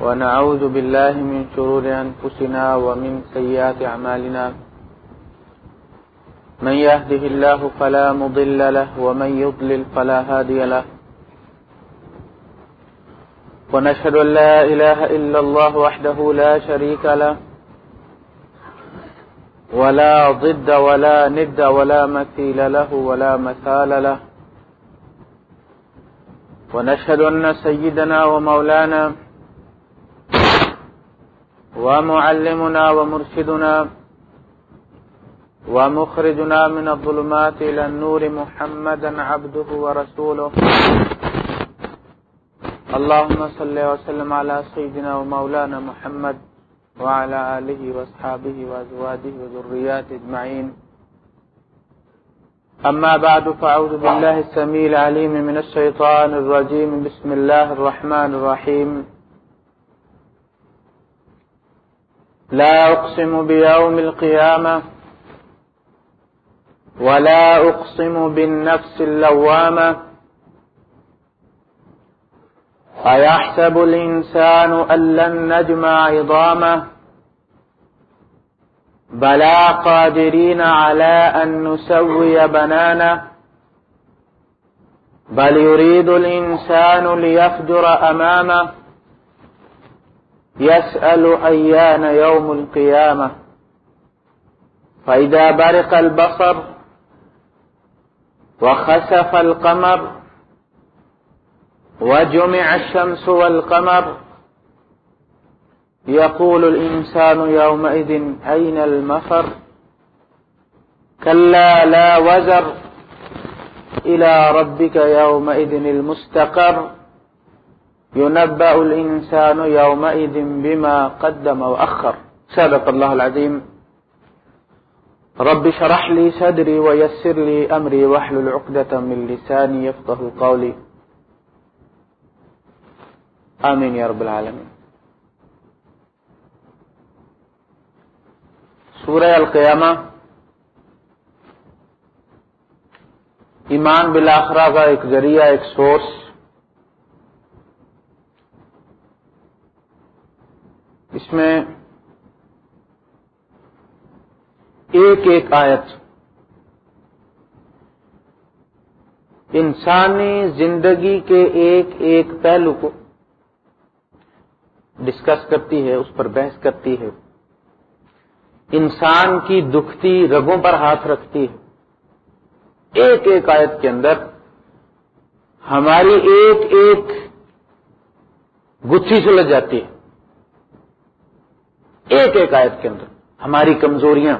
ونعوذ بالله من شرور أنفسنا ومن سيئات أعمالنا. من يهده الله فلا مضل له، ومن يضلل فلا هادي له. ونشهد أن لا إله إلا الله وحده لا شريك له. ولا ضد ولا ند ولا مثيل له، ولا مثال له. ونشهد أن سيدنا ومولانا ومعلمنا ومرشدنا ومخرجنا من الظلمات إلى النور محمدا عبده ورسوله. اللهم صل وسلم على سيدنا ومولانا محمد وعلى آله واصحابه وأزواجه وذرياته اجمعين أما بعد، فأعوذ بالله السميع العليم من الشيطان الرجيم. بسم الله الرحمن الرحيم. لا أقسم بيوم القيامة ولا أقسم بالنفس اللوامة. أيحسب الإنسان أن لن نجمع عظامه؟ بلا قادرين على أن نسوي بنانه بل يريد الإنسان ليفجر أمامه يسأل أيان يوم القيامة فإذا برق البصر وخسف القمر وجمع الشمس والقمر يقول الإنسان يومئذ أين المفر؟ كلا لا وزر إلى ربك يومئذ المستقر. ينبأ الإنسان يومئذ بما قدم وأخر. صدق الله العظيم. رب شرح لي صدري ويسر لي أمري واحلل عقدة من لساني يفقه قولي. آمين يا رب العالمين. سورہ القیامہ ایمان بالآخرہ کا ایک ذریعہ، ایک سورس اس میں ایک ایک آیت. انسانی زندگی کے ایک ایک پہلو کو ڈسکس کرتی ہے، اس پر بحث کرتی ہے. انسان کی دکھتی رگوں پر ہاتھ رکھتی ہے۔ ایک ایک آیت کے اندر ہماری ایک ایک گتھی سلجھ جاتی ہے۔ ایک ایک آیت کے اندر ہماری کمزوریاں،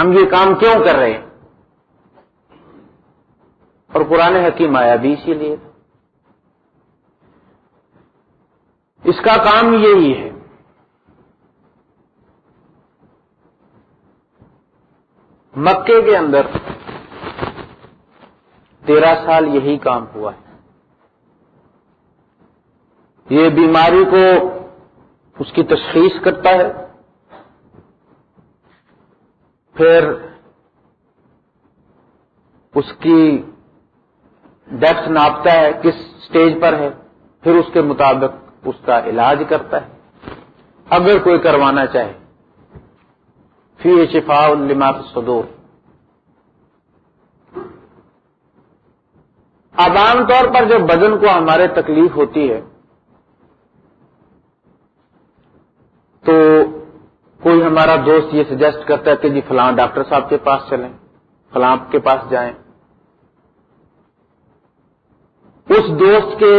ہم یہ کام کیوں کر رہے ہیں؟ اور قرآن حکیم آیا بھی اسی لیے۔ اس کا کام یہی ہے مکے کے اندر تیرہ سال یہی کام ہوا ہے۔ یہ بیماری کو اس کی تشخیص کرتا ہے۔ پھر اس کی ڈیپتھ ناپتا ہے، کس سٹیج پر ہے، پھر اس کے مطابق اس کا علاج کرتا ہے۔ اگر کوئی کروانا چاہے۔ فی شفا الما صدور۔ اب عام طور پر جب بدن کو ہمارے تکلیف ہوتی ہے، تو کوئی ہمارا دوست یہ سجیسٹ کرتا ہے کہ جی فلاں ڈاکٹر صاحب کے پاس چلیں، فلاں کے پاس جائیں۔ اس دوست کے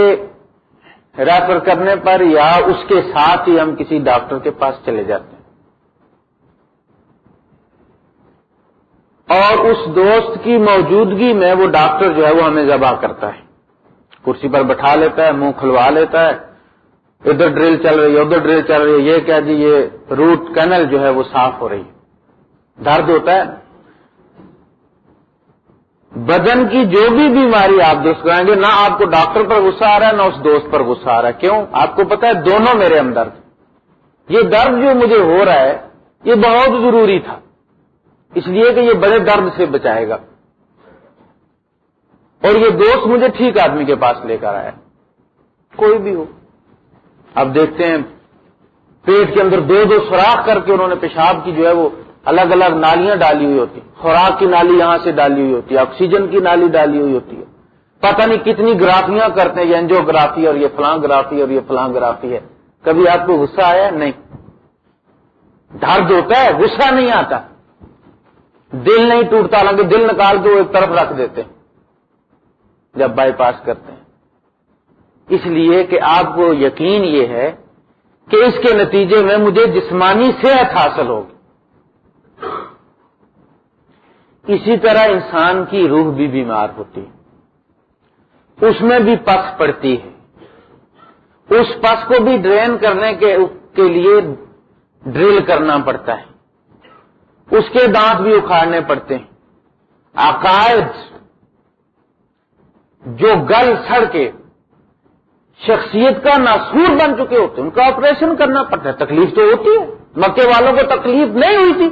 ریفر کرنے پر یا اس کے ساتھ ہی ہم کسی ڈاکٹر کے پاس چلے جاتے ہیں۔ اور اس دوست کی موجودگی میں وہ ڈاکٹر جو ہے وہ ہمیں ذبح کرتا ہے۔ کرسی پر بٹھا لیتا ہے، منہ کھلوا لیتا ہے۔ ادھر ڈرل چل رہی ہے، ادھر ڈرل چل رہی ہے۔ یہ کیا جی یہ روٹ کینل جو ہے وہ صاف ہو رہی ہے۔ درد ہوتا ہے۔ بدن کی جو بھی بیماری آپ درست کرائیں گے، نہ آپ کو ڈاکٹر پر غصہ آ رہا ہے، نہ اس دوست پر غصہ آ رہا ہے۔ کیوں؟ آپ کو پتا ہے، دونوں میرے اندر۔ یہ درد جو مجھے ہو رہا ہے، یہ بہت ضروری تھا۔ اس لیے کہ یہ بڑے درد سے بچائے گا۔ اور یہ دوست مجھے ٹھیک آدمی کے پاس لے کر آیا۔ کوئی بھی ہو۔ اب دیکھتے ہیں، پیٹ کے اندر دو دو سوراخ کر کے انہوں نے پیشاب کی جو ہے وہ الگ الگ نالیاں ڈالی ہوئی ہوتی۔ خوراک کی نالی یہاں سے ڈالی ہوئی ہوتی ہے آکسیجن کی نالی ڈالی ہوئی ہوتی ہے۔ پتہ نہیں کتنی گرافیاں کرتے ہیں، یہ گرافی اور یہ فلاں گرافی اور یہ فلاں گرافی ہے۔ کبھی آپ کو غصہ آیا؟ نہیں۔ درد ہوتا ہے، غصہ نہیں آتا۔ دل نہیں ٹوٹتا، حالانکہ دل نکال کے وہ ایک طرف رکھ دیتے ہیں، جب بائی پاس کرتے ہیں۔ اس لیے کہ آپ کو یقین یہ ہے کہ اس کے نتیجے میں مجھے جسمانی صحت حاصل ہوگی۔ اسی طرح انسان کی روح بھی بیمار ہوتی ہے۔ اس میں بھی پس پڑتی ہے۔ اس پس کو بھی ڈرین کرنے کے لیے ڈرل کرنا پڑتا ہے۔ اس کے دانت بھی اکھاڑنے پڑتے ہیں۔ عقائد جو گل سڑ کے شخصیت کا ناسور بن چکے ہوتے ہیں، ان کا آپریشن کرنا پڑتا ہے۔ تکلیف تو ہوتی ہے۔ مکے والوں کو تکلیف نہیں ہوئی تھی۔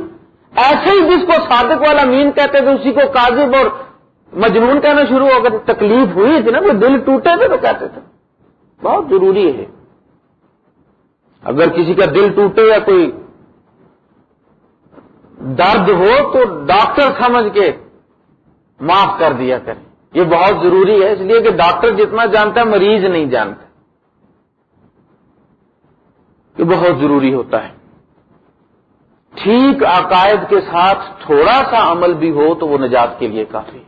ایسے ہی جس کو صادق والا مین کہتے تھے، اسی کو کاذب اور مجنون کہنا شروع ہو گئے۔ تکلیف ہوئی تھی نا وہ دل ٹوٹے تھے تو کہتے تھے۔ بہت ضروری ہے۔ اگر کسی کا دل ٹوٹے یا کوئی درد ہو تو ڈاکٹر سمجھ کے معاف کر دیا کریں۔ یہ بہت ضروری ہے، اس لیے کہ ڈاکٹر جتنا جانتا ہے، مریض نہیں جانتا۔ یہ بہت ضروری ہوتا ہے۔ ٹھیک عقائد کے ساتھ تھوڑا سا عمل بھی ہو تو وہ نجات کے لیے کافی۔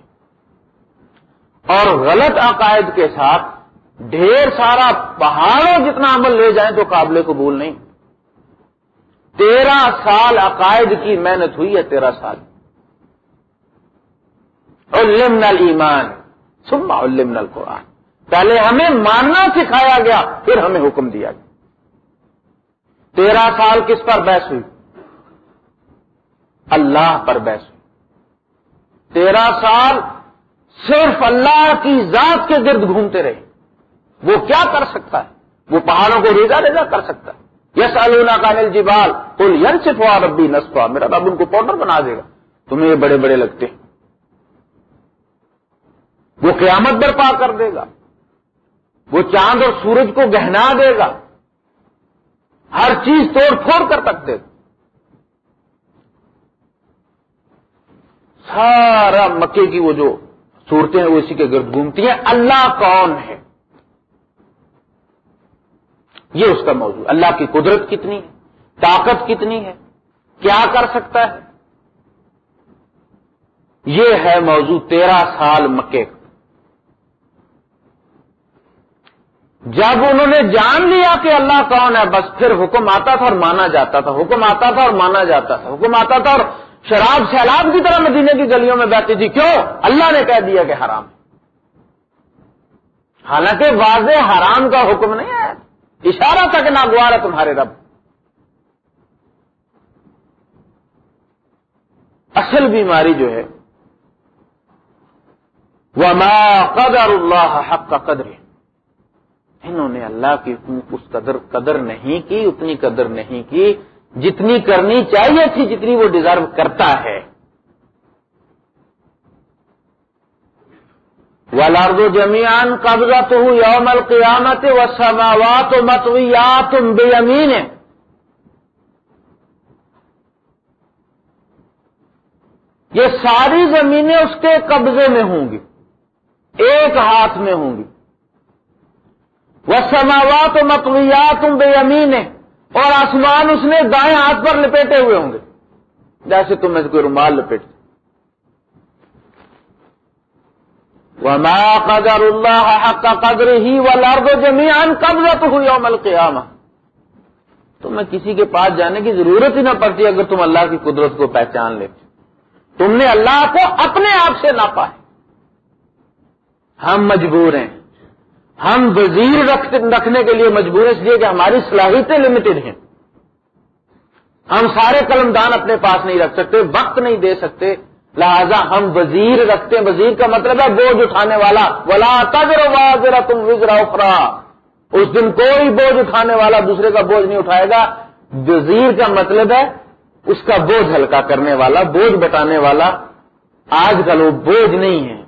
اور غلط عقائد کے ساتھ ڈھیر سارا پہاڑوں جتنا عمل لے جائیں تو قابل قبول نہیں۔ تیرہ سال عقائد کی محنت ہوئی ہے تیرہ سال علمنا ایمان سما علمنا القرآن۔ پہلے ہمیں ماننا سکھایا گیا، پھر ہمیں حکم دیا گیا۔ تیرہ سال کس پر بحث ہوئی؟ اللہ پر بحث ہوئی۔ تیرہ سال صرف اللہ کی ذات کے گرد گھومتے رہے۔ وہ کیا کر سکتا ہے؟ وہ پہاڑوں کو ریزا ریزا کر سکتا ہے۔ یس النا کا نل جبال کل یر چپا ربی نسپا میرا باب ان کو پاؤڈر بنا دے گا۔ تمہیں یہ بڑے بڑے لگتے ہیں۔ وہ قیامت برپا کر دے گا۔ وہ چاند اور سورج کو گہنا دے گا۔ ہر چیز توڑ پھوڑ کر تک دے گا۔ سارا مکے کی وہ جو صورتیں ہیں، وہ اسی کے گرد گھومتی ہیں۔ اللہ کون ہے؟ یہ اس کا موضوع اللہ کی قدرت کتنی ہے؟ طاقت کتنی ہے؟ کیا کر سکتا ہے؟ یہ ہے موضوع تیرہ سال مکے کا۔ جب انہوں نے جان لیا کہ اللہ کون ہے، بس پھر حکم آتا تھا اور مانا جاتا تھا۔ حکم آتا تھا اور مانا جاتا تھا۔ حکم آتا تھا اور شراب سیلاب کی طرح مدینے کی گلیوں میں بیٹھتی تھی۔ کیوں؟ اللہ نے کہہ دیا کہ حرام حالانکہ واضح حرام کا حکم نہیں ہے۔ اشارہ تک ناگوار ہے تمہارے رب۔ اصل بیماری جو ہے وہ قدر اللہ حق کا قدر ہے انہوں نے اللہ کی اس قدر قدر نہیں کی، اتنی قدر نہیں کی، جتنی کرنی چاہیے تھی جتنی وہ ڈیزرو کرتا ہے۔ ولاد جمیان قبضہ تو یوم القیامت و سماوات و متویات بے امین یہ ساری زمینیں اس کے قبضے میں ہوں گی، ایک ہاتھ میں ہوں گی. وہ سماوات و متویات بے امین اور آسمان اس نے دائیں ہاتھ پر لپیٹے ہوئے ہوں گے، جیسے تم میں کوئی رومال لپیٹ وما قدر اللہ حق قدر ہی و لارد جمیان قبضت ہوئی عمل تو میں کسی کے پاس جانے کی ضرورت ہی نہ پڑتی اگر تم اللہ کی قدرت کو پہچان لیتے۔ تم نے اللہ کو اپنے آپ سے ناپا ہے ہم مجبور ہیں۔ ہم وزیر رکھنے کے لیے مجبور ہیں، اس لیے کہ ہماری صلاحیتیں لمیٹڈ ہیں۔ ہم سارے قلم دان اپنے پاس نہیں رکھ سکتے، وقت نہیں دے سکتے۔ لہذا ہم وزیر رکھتے ہیں۔ وزیر کا مطلب ہے بوجھ اٹھانے والا۔ ولا تجر واضر تم وزرا اخرا اس دن کوئی بوجھ اٹھانے والا دوسرے کا بوجھ نہیں اٹھائے گا۔ وزیر کا مطلب ہے اس کا بوجھ ہلکا کرنے والا، بوجھ بٹانے والا۔ آج کل وہ بوجھ نہیں ہے۔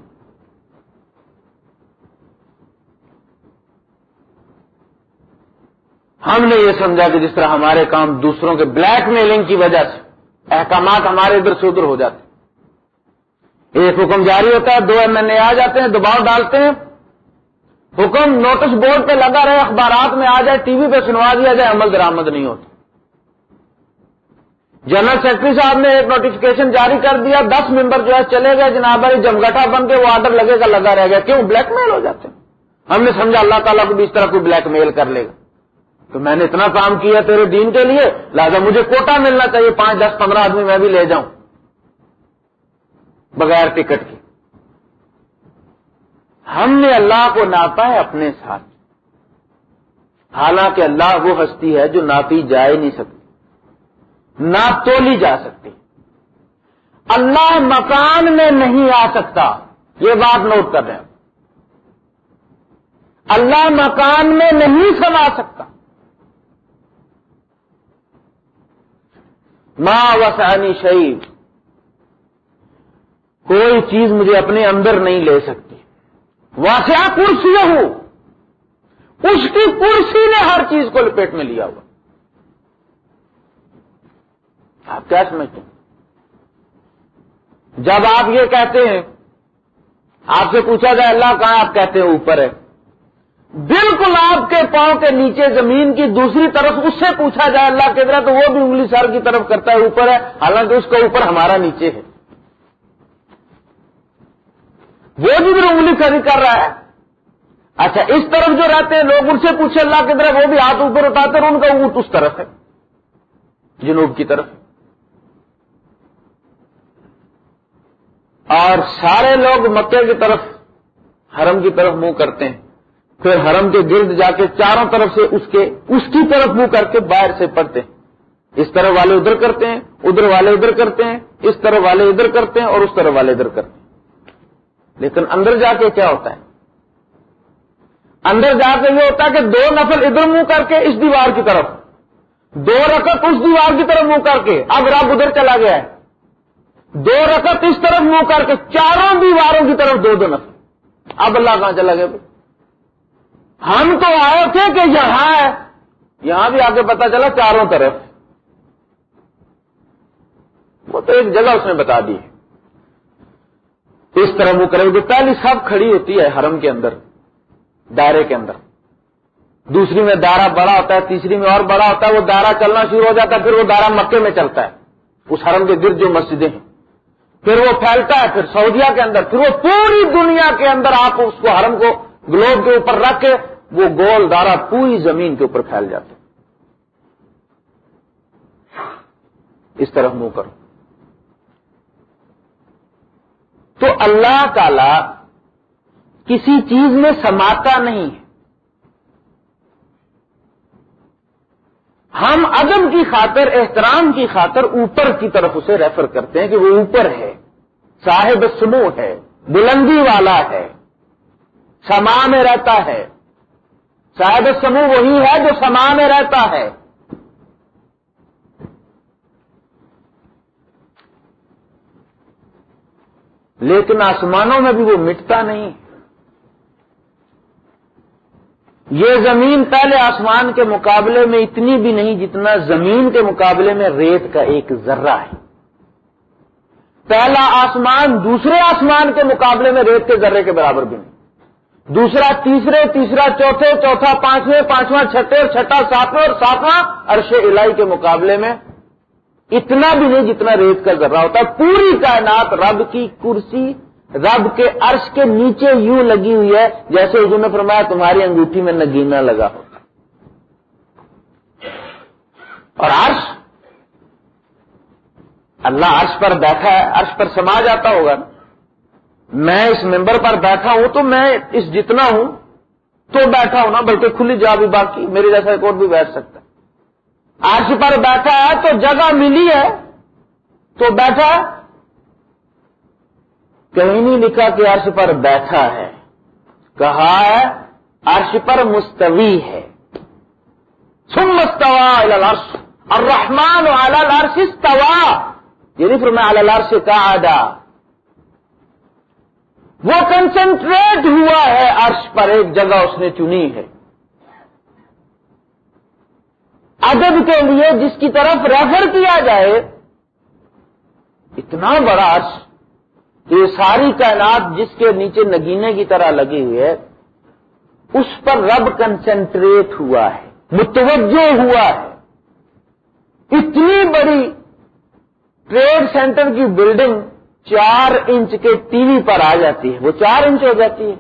ہم نے یہ سمجھا کہ جس طرح ہمارے کام دوسروں کے بلیک میلنگ کی وجہ سے، احکامات ہمارے ادھر سے ادھر ہو جاتے ایک حکم جاری ہوتا ہے، دو ایم این اے آ جاتے ہیں، دباؤ ڈالتے ہیں۔ حکم نوٹس بورڈ پہ لگا رہے، اخبارات میں آ جائے، ٹی وی پہ سنوا دیا جائے، عمل درآمد نہیں ہوتا۔ جنرل سیکرٹری صاحب نے ایک نوٹیفکیشن جاری کر دیا، دس ممبر جو ہے چلے گئے، جناب جمگٹا بن کے وہ آرڈر لگے گا، لگا رہ گیا۔ کیوں؟ بلیک میل ہو جاتے ہیں۔ ہم نے سمجھا اللہ تعالیٰ کو بھی اس طرح کوئی بلیک میل کر لے گا۔ تو میں نے اتنا کام کیا تیرے دین کے لیے، لہٰذا مجھے کوٹا ملنا چاہیے، پانچ، دس، پندرہ آدمی میں بھی لے جاؤں۔ بغیر ٹکٹ کی ہم نے اللہ کو ناپا ہے اپنے ساتھ۔ حالانکہ اللہ وہ ہستی ہے جو ناپی جا ہی نہیں سکتی۔ نہ تولی جا سکتی۔ اللہ مکان میں نہیں آ سکتا۔ یہ بات نوٹ کر رہے ہیں۔ اللہ مکان میں نہیں سما سکتا۔ ماں وسانی شہید کوئی چیز مجھے اپنے اندر نہیں لے سکتی۔ واسعہ کرسی ہو اس کی کرسی نے ہر چیز کو لپیٹ میں لیا ہوا۔ آپ کیا سمجھتے ہیں؟ جب آپ یہ کہتے ہیں، آپ سے پوچھا جائے، اللہ کہاں آپ کہتے ہیں اوپر ہے؟ بالکل آپ کے پاؤں کے نیچے زمین کی دوسری طرف اس سے پوچھا جائے، اللہ کے طرح تو وہ بھی انگلی سر کی طرف کرتا ہے، اوپر ہے۔ حالانکہ اس کا اوپر ہمارا نیچے ہے۔ وہ جدھر انگلی کھڑی کر رہا ہے۔ اچھا اس طرف جو رہتے ہیں، لوگ ان سے پوچھے، اللہ کی طرف وہ بھی ہاتھ اوپر اٹھاتے ہیں ان کا اونٹ اس طرف ہے۔ جنوب کی طرف۔ اور سارے لوگ مکے کی طرف، حرم کی طرف منہ کرتے ہیں۔ پھر حرم کے گرد جا کے چاروں طرف سے اس کے، اس کی طرف منہ کر کے باہر سے پڑھتے ہیں۔ اس طرح والے ادھر کرتے ہیں، ادھر والے ادھر کرتے ہیں، اس طرح والے ادھر کرتے ہیں اور اس طرح والے ادھر کرتے ہیں۔ لیکن اندر جا کے کیا ہوتا ہے؟ اندر جا کے یہ ہوتا ہے کہ دو نفل ادھر منہ کر کے اس دیوار کی طرف۔ دو رکعت اس دیوار کی طرف منہ کر کے۔ اب رب ادھر چلا گیا ہے۔ دو رکعت اس طرف منہ کر کے۔ چاروں دیواروں کی طرف دو دو نفل۔ اب اللہ کہاں چلا گیا ہم تو آئے تھے کہ یہاں ہے۔ یہاں بھی آگے پتا چلا چاروں طرف۔ وہ تو ایک جگہ اس نے بتا دی۔ اس طرح وہ کرے گی پہلی سب کھڑی ہوتی ہے حرم کے اندر، دائرے کے اندر۔ دوسری میں دائرہ بڑا ہوتا ہے، تیسری میں اور بڑا ہوتا ہے، وہ دائرہ چلنا شروع ہو جاتا ہے، پھر وہ دائرہ مکے میں چلتا ہے۔ اس حرم کے گرد جو مسجدیں ہیں۔ پھر وہ پھیلتا ہے، پھر سعودیہ کے اندر، پھر وہ پوری دنیا کے اندر آپ اس کو حرم کو گلوب کے اوپر رکھ کے وہ گول دارا پوری زمین کے اوپر پھیل جاتے اس طرف منہ کرو۔ تو اللہ تعالی کسی چیز میں سماتا نہیں ہے۔ ہم ادب کی خاطر، احترام کی خاطر اوپر کی طرف اسے ریفر کرتے ہیں کہ وہ اوپر ہے، صاحب سمو ہے، بلندی والا ہے، سما میں رہتا ہے۔ شاید سمو وہی ہے جو سما میں رہتا ہے۔ لیکن آسمانوں میں بھی وہ مٹتا نہیں۔ یہ زمین پہلے آسمان کے مقابلے میں اتنی بھی نہیں جتنا زمین کے مقابلے میں ریت کا ایک ذرہ ہے۔ پہلا آسمان دوسرے آسمان کے مقابلے میں ریت کے ذرے کے برابر بھی نہیں۔ دوسرا، تیسرے، تیسرا، چوتھے، چوتھا، پانچویں، پانچواں، چھٹے اور چھٹا، ساتواں اور ساتواں عرش الہی کے مقابلے میں اتنا بھی نہیں جتنا ریت کا ذرہ ہوتا، پوری کائنات رب کی کرسی، رب کے عرش کے نیچے یوں لگی ہوئی ہے، جیسے حضور نے فرمایا تمہاری انگوٹھی میں نگینا لگا ہوتا۔ اور عرش؟ اللہ عرش پر بیٹھا ہے، عرش پر سما جاتا ہوگا نا۔ میں اس ممبر پر بیٹھا ہوں تو میں اس جتنا ہوں تو بیٹھا ہوں نا بلکہ کھلی جا بھی باقی، میرے جیسا ایک اور بھی بیٹھ سکتا ہے عرش پر بیٹھا ہے تو جگہ ملی ہے تو بیٹھا کہیں نہیں لکھا کہ عرش پر بیٹھا ہے۔ کہا ہے، عرش پر مستوی ہے۔ سم مستوا الرش اور رحمان الرش استوا یہ نہیں پھر میں الرش کا آدھا وہ کنسنٹریٹ ہوا ہے عرش پر، ایک جگہ اس نے چنی ہے۔ ادب کے لیے جس کی طرف ریفر کیا جائے، اتنا بڑا عرش کہ یہ ساری کائنات جس کے نیچے نگینے کی طرح لگی ہوئی ہے، اس پر رب کنسنٹریٹ ہوا ہے، متوجہ ہوا ہے۔ اتنی بڑی ٹریڈ سینٹر کی بلڈنگ چار انچ کے ٹی وی پر آ جاتی ہے، وہ چار انچ ہو جاتی ہے۔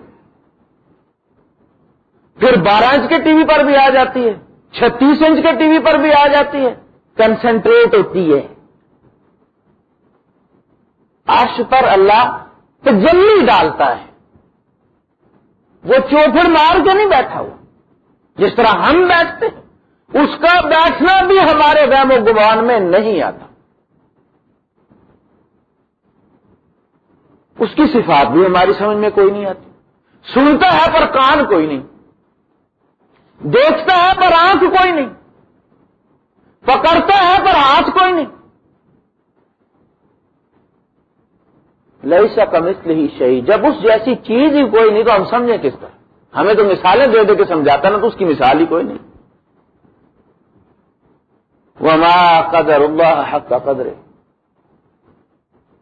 پھر بارہ انچ کے ٹی وی پر بھی آ جاتی ہے۔ چھتیس انچ کے ٹی وی پر بھی آ جاتی ہے کنسنٹریٹ ہوتی ہے۔ عرش پر اللہ تجلی ڈالتا ہے۔ وہ چوپڑ مار کے نہیں بیٹھا ہوا۔ جس طرح ہم بیٹھتے ہیں، اس کا بیٹھنا بھی ہمارے وہم و گمان میں نہیں آتا۔ اس کی صفات بھی ہماری سمجھ میں کوئی نہیں آتی۔ سنتا ہے پر کان کوئی نہیں۔ دیکھتا ہے پر آنکھ کوئی نہیں۔ پکڑتا ہے پر ہاتھ کوئی نہیں۔ لئی سا کمسل ہی شہید جب اس جیسی چیز ہی کوئی نہیں تو ہم سمجھیں کس طرح۔ ہمیں تو مثالیں دے دے کے سمجھاتا نا تو اس کی مثال ہی کوئی نہیں۔ وہ ہمارا قدر اللہ حق کا قدر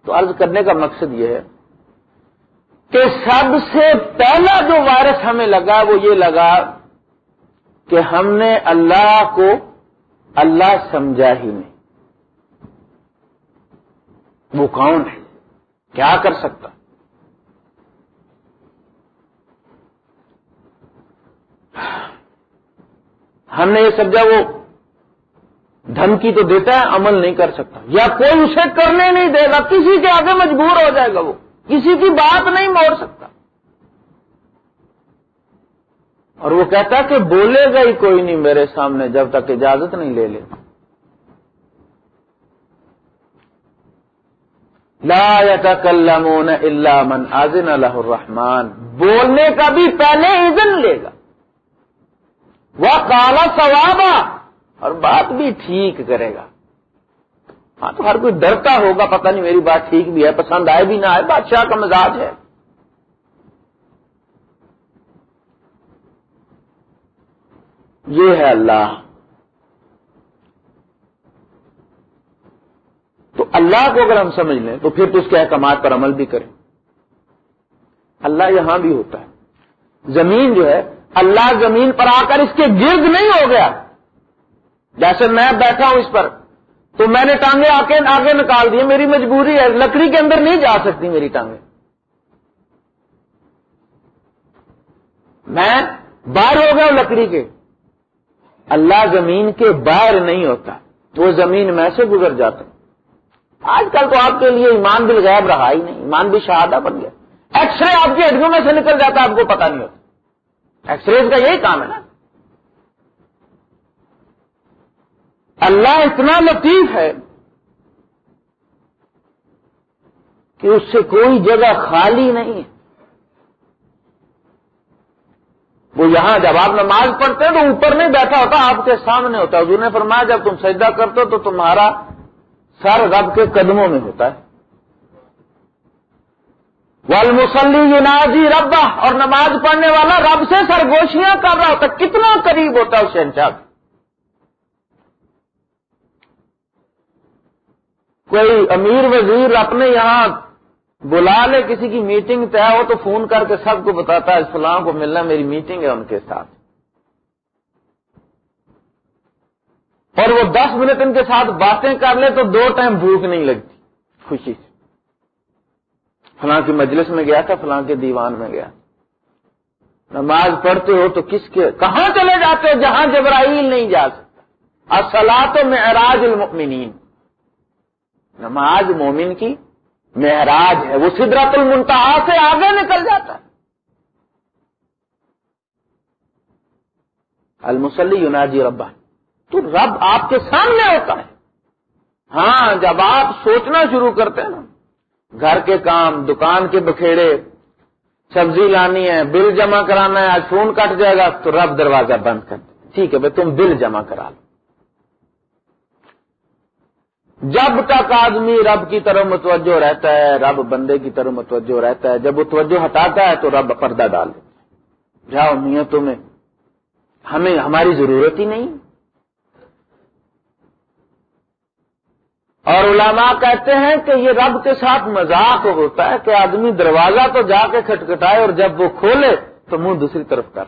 تو عرض کرنے کا مقصد یہ ہے کہ سب سے پہلا جو وائرس ہمیں لگا وہ یہ لگا کہ ہم نے اللہ کو اللہ سمجھا ہی نہیں۔ وہ کون ہے؟ کیا کر سکتا؟ ہم نے یہ سمجھا وہ دھمکی تو دیتا ہے، عمل نہیں کر سکتا۔ یا کوئی اسے کرنے نہیں دے گا، کسی کے آگے مجبور ہو جائے گا وہ۔ کسی کی بات نہیں موڑ سکتا۔ اور وہ کہتا کہ بولے گا ہی کوئی نہیں میرے سامنے جب تک اجازت نہیں لے لے۔ لا يتكلمون الا من اذن له الرحمن۔ بولنے کا بھی پہلے اذن لے گا۔ وہ کالا ثوابا۔ اور بات بھی ٹھیک کرے گا۔ ہاں تو ہر کوئی ڈرتا ہوگا، پتہ نہیں میری بات ٹھیک بھی ہے، پسند آئے بھی نہ آئے، بادشاہ کا مزاج ہے۔ یہ ہے اللہ۔ تو اللہ کو اگر ہم سمجھ لیں، تو پھر تو اس کے احکامات پر عمل بھی کریں۔ اللہ یہاں بھی ہوتا ہے۔ زمین جو ہے، اللہ زمین پر آ کر اس کے گرد نہیں ہو گیا۔ جیسے میں بیٹھا ہوں اس پر، تو میں نے ٹانگیں آ کے آگے نکال دی میری مجبوری ہے، لکڑی کے اندر نہیں جا سکتی میری ٹانگیں۔ میں باہر ہو گیا ہوں لکڑی کے۔ اللہ زمین کے باہر نہیں ہوتا وہ زمین میں سے گزر جاتا۔ آج کل تو آپ کے لیے ایمان بھی غائب رہا ہی نہیں، ایمان بھی شہادہ بن گیا۔ ایکس رے آپ کی ہڈیوں میں سے نکل جاتا، آپ کو پتا نہیں ہوتا۔ ایکس ریز کا یہی کام ہے نا۔ اللہ اتنا لطیف ہے کہ اس سے کوئی جگہ خالی نہیں ہے۔ وہ یہاں جب آپ نماز پڑھتے ہیں تو اوپر نہیں بیٹھا ہوتا، آپ کے سامنے ہوتا حضور نے فرمایا، جب تم سجدہ کرتے ہو تو تمہارا سر رب کے قدموں میں ہوتا ہے۔ والمسلی یناجی ربا اور نماز پڑھنے والا رب سے سرگوشیاں کر رہا ہوتا کتنا قریب ہوتا ہے اس شہنشاہ کوئی امیر وزیر اپنے یہاں بلا لے کسی کی میٹنگ طے ہو تو فون کر کے سب کو بتاتا ہے اسلام کو ملنا میری میٹنگ ہے ان کے ساتھ۔ اور وہ دس منٹ ان کے ساتھ باتیں کر لے تو دو ٹائم بھوک نہیں لگتی، خوشی سے۔ فلاں کی مجلس میں گیا تھا، فلاں کے دیوان میں گیا۔ نماز پڑھتے ہو تو کس کے، کہاں چلے جاتے ہو؟ جہاں جبرائیل نہیں جا سکتا۔ اصلاح تو معراج المؤمنین۔ نماز مومن کی معراج ہے، وہ سدرت المنتہا سے آگے نکل جاتا ہے۔ المسلی یوناجی ربا تو رب آپ کے سامنے ہوتا ہے۔ ہاں جب آپ سوچنا شروع کرتے ہیں نا، گھر کے کام، دکان کے بکھیڑے، سبزی لانی ہے، بل جمع کرانا ہے، آج فون کٹ جائے گا، تو رب دروازہ بند کر دے۔ ٹھیک ہے، بھائی تم بل جمع کرا لو۔ جب تک آدمی رب کی طرف متوجہ رہتا ہے، رب بندے کی طرف متوجہ رہتا ہے، جب وہ توجہ ہٹاتا ہے تو رب پردہ ڈال دیتا جاؤ نیتوں میں ہمیں، ہماری ضرورت ہی نہیں۔ اور علماء کہتے ہیں کہ یہ رب کے ساتھ مذاق ہوتا ہے کہ آدمی دروازہ تو جا کے کھٹکھٹائے اور جب وہ کھولے تو منہ دوسری طرف کر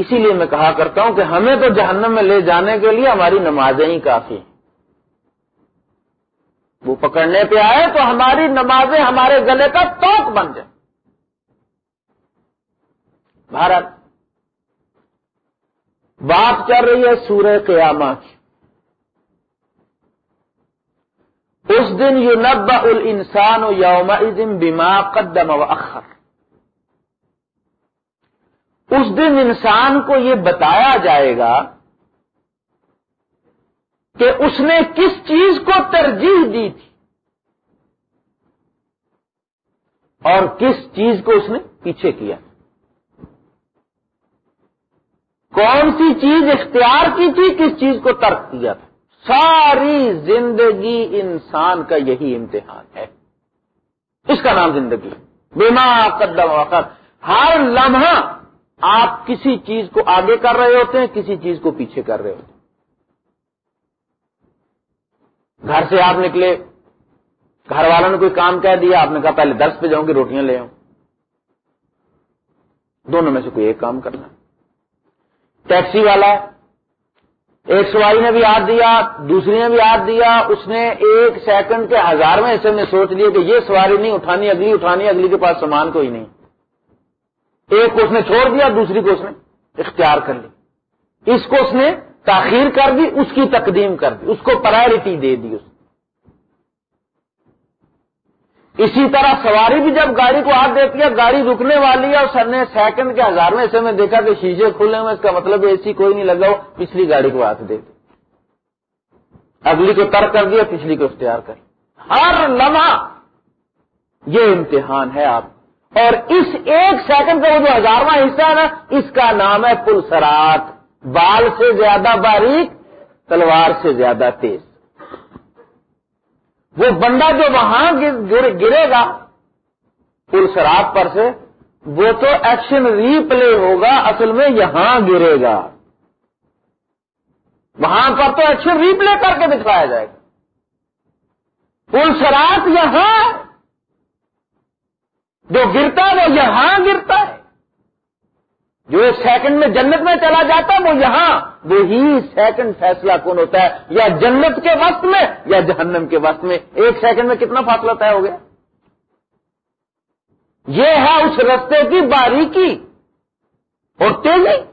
اسی لیے میں کہا کرتا ہوں کہ ہمیں تو جہنم میں لے جانے کے لیے ہماری نمازیں ہی کافی ہیں۔ وہ پکڑنے پہ آئے تو ہماری نمازیں ہمارے گلے کا توک بن جائیں۔ بھارت بات کر رہی ہے سورہ قیامہ کی اس دن یو نب ال انسان و یوم بیما قدم و اخر اس دن انسان کو یہ بتایا جائے گا کہ اس نے کس چیز کو ترجیح دی تھی اور کس چیز کو اس نے پیچھے کیا کون سی چیز اختیار کی تھی کس چیز کو ترک کیا تھا ساری زندگی انسان کا یہی امتحان ہے اس کا نام زندگی بیما قدم وقت ہر لمحہ آپ کسی چیز کو آگے کر رہے ہوتے ہیں، کسی چیز کو پیچھے کر رہے ہوتے ہیں۔ گھر سے آپ نکلے، گھر والوں نے کوئی کام کہہ دیا، آپ نے کہا پہلے درس پہ جاؤں گی، روٹیاں لے آؤں۔ دونوں میں سے کوئی ایک کام کرنا ٹیکسی والا، ایک سواری نے بھی ہاتھ دیا دوسری نے بھی ہاتھ دیا، اس نے ایک سیکنڈ کے ہزار میں ایسے میں سوچ لیا کہ یہ سواری نہیں، اٹھانی، اگلی اٹھانی، اگلی کے پاس سامان کوئی نہیں۔ ایک کو اس نے چھوڑ دیا، دوسری کو اس نے اختیار کر لی۔ اس کو اس نے تاخیر کر دی، اس کی تقدیم کر دی، اس کو پرائرٹی دے دی اس اسی طرح سواری بھی جب گاڑی کو ہاتھ دیتی ہے، گاڑی رکنے والی ہے اور سر نے سیکنڈ کے ہزار میں ایسے میں دیکھا کہ شیشے کھلے ہوئے اس کا مطلب اے سی کوئی نہیں لگا ہو پچھلی گاڑی کو ہاتھ دے دی۔ اگلی کو ترک کر دیا، پچھلی کو اختیار کر ہر لمحہ یہ امتحان ہے آپ اور اس ایک سیکنڈ کا وہ جو ہزارواں حصہ ہے نا، اس کا نام ہے پل سرات بال سے زیادہ باریک، تلوار سے زیادہ تیز۔ وہ بندہ جو وہاں گرے گا پل سرات پر سے، وہ تو ایکشن ری پلے ہوگا، اصل میں یہاں گرے گا۔ وہاں پر تو ایکشن ری پلے کر کے دکھایا جائے گا۔ پل سرات یہاں جو گرتا ہے وہ یہاں گرتا ہے۔ جو ایک سیکنڈ میں جنت میں چلا جاتا ہے وہ یہاں۔ وہی سیکنڈ فیصلہ کون ہوتا ہے؟ یا جنت کے وقت میں یا جہنم کے وقت میں۔ ایک سیکنڈ میں کتنا فاصلہ طے ہو گیا؟ یہ ہے اس رستے کی باریکی۔ اور تیزی۔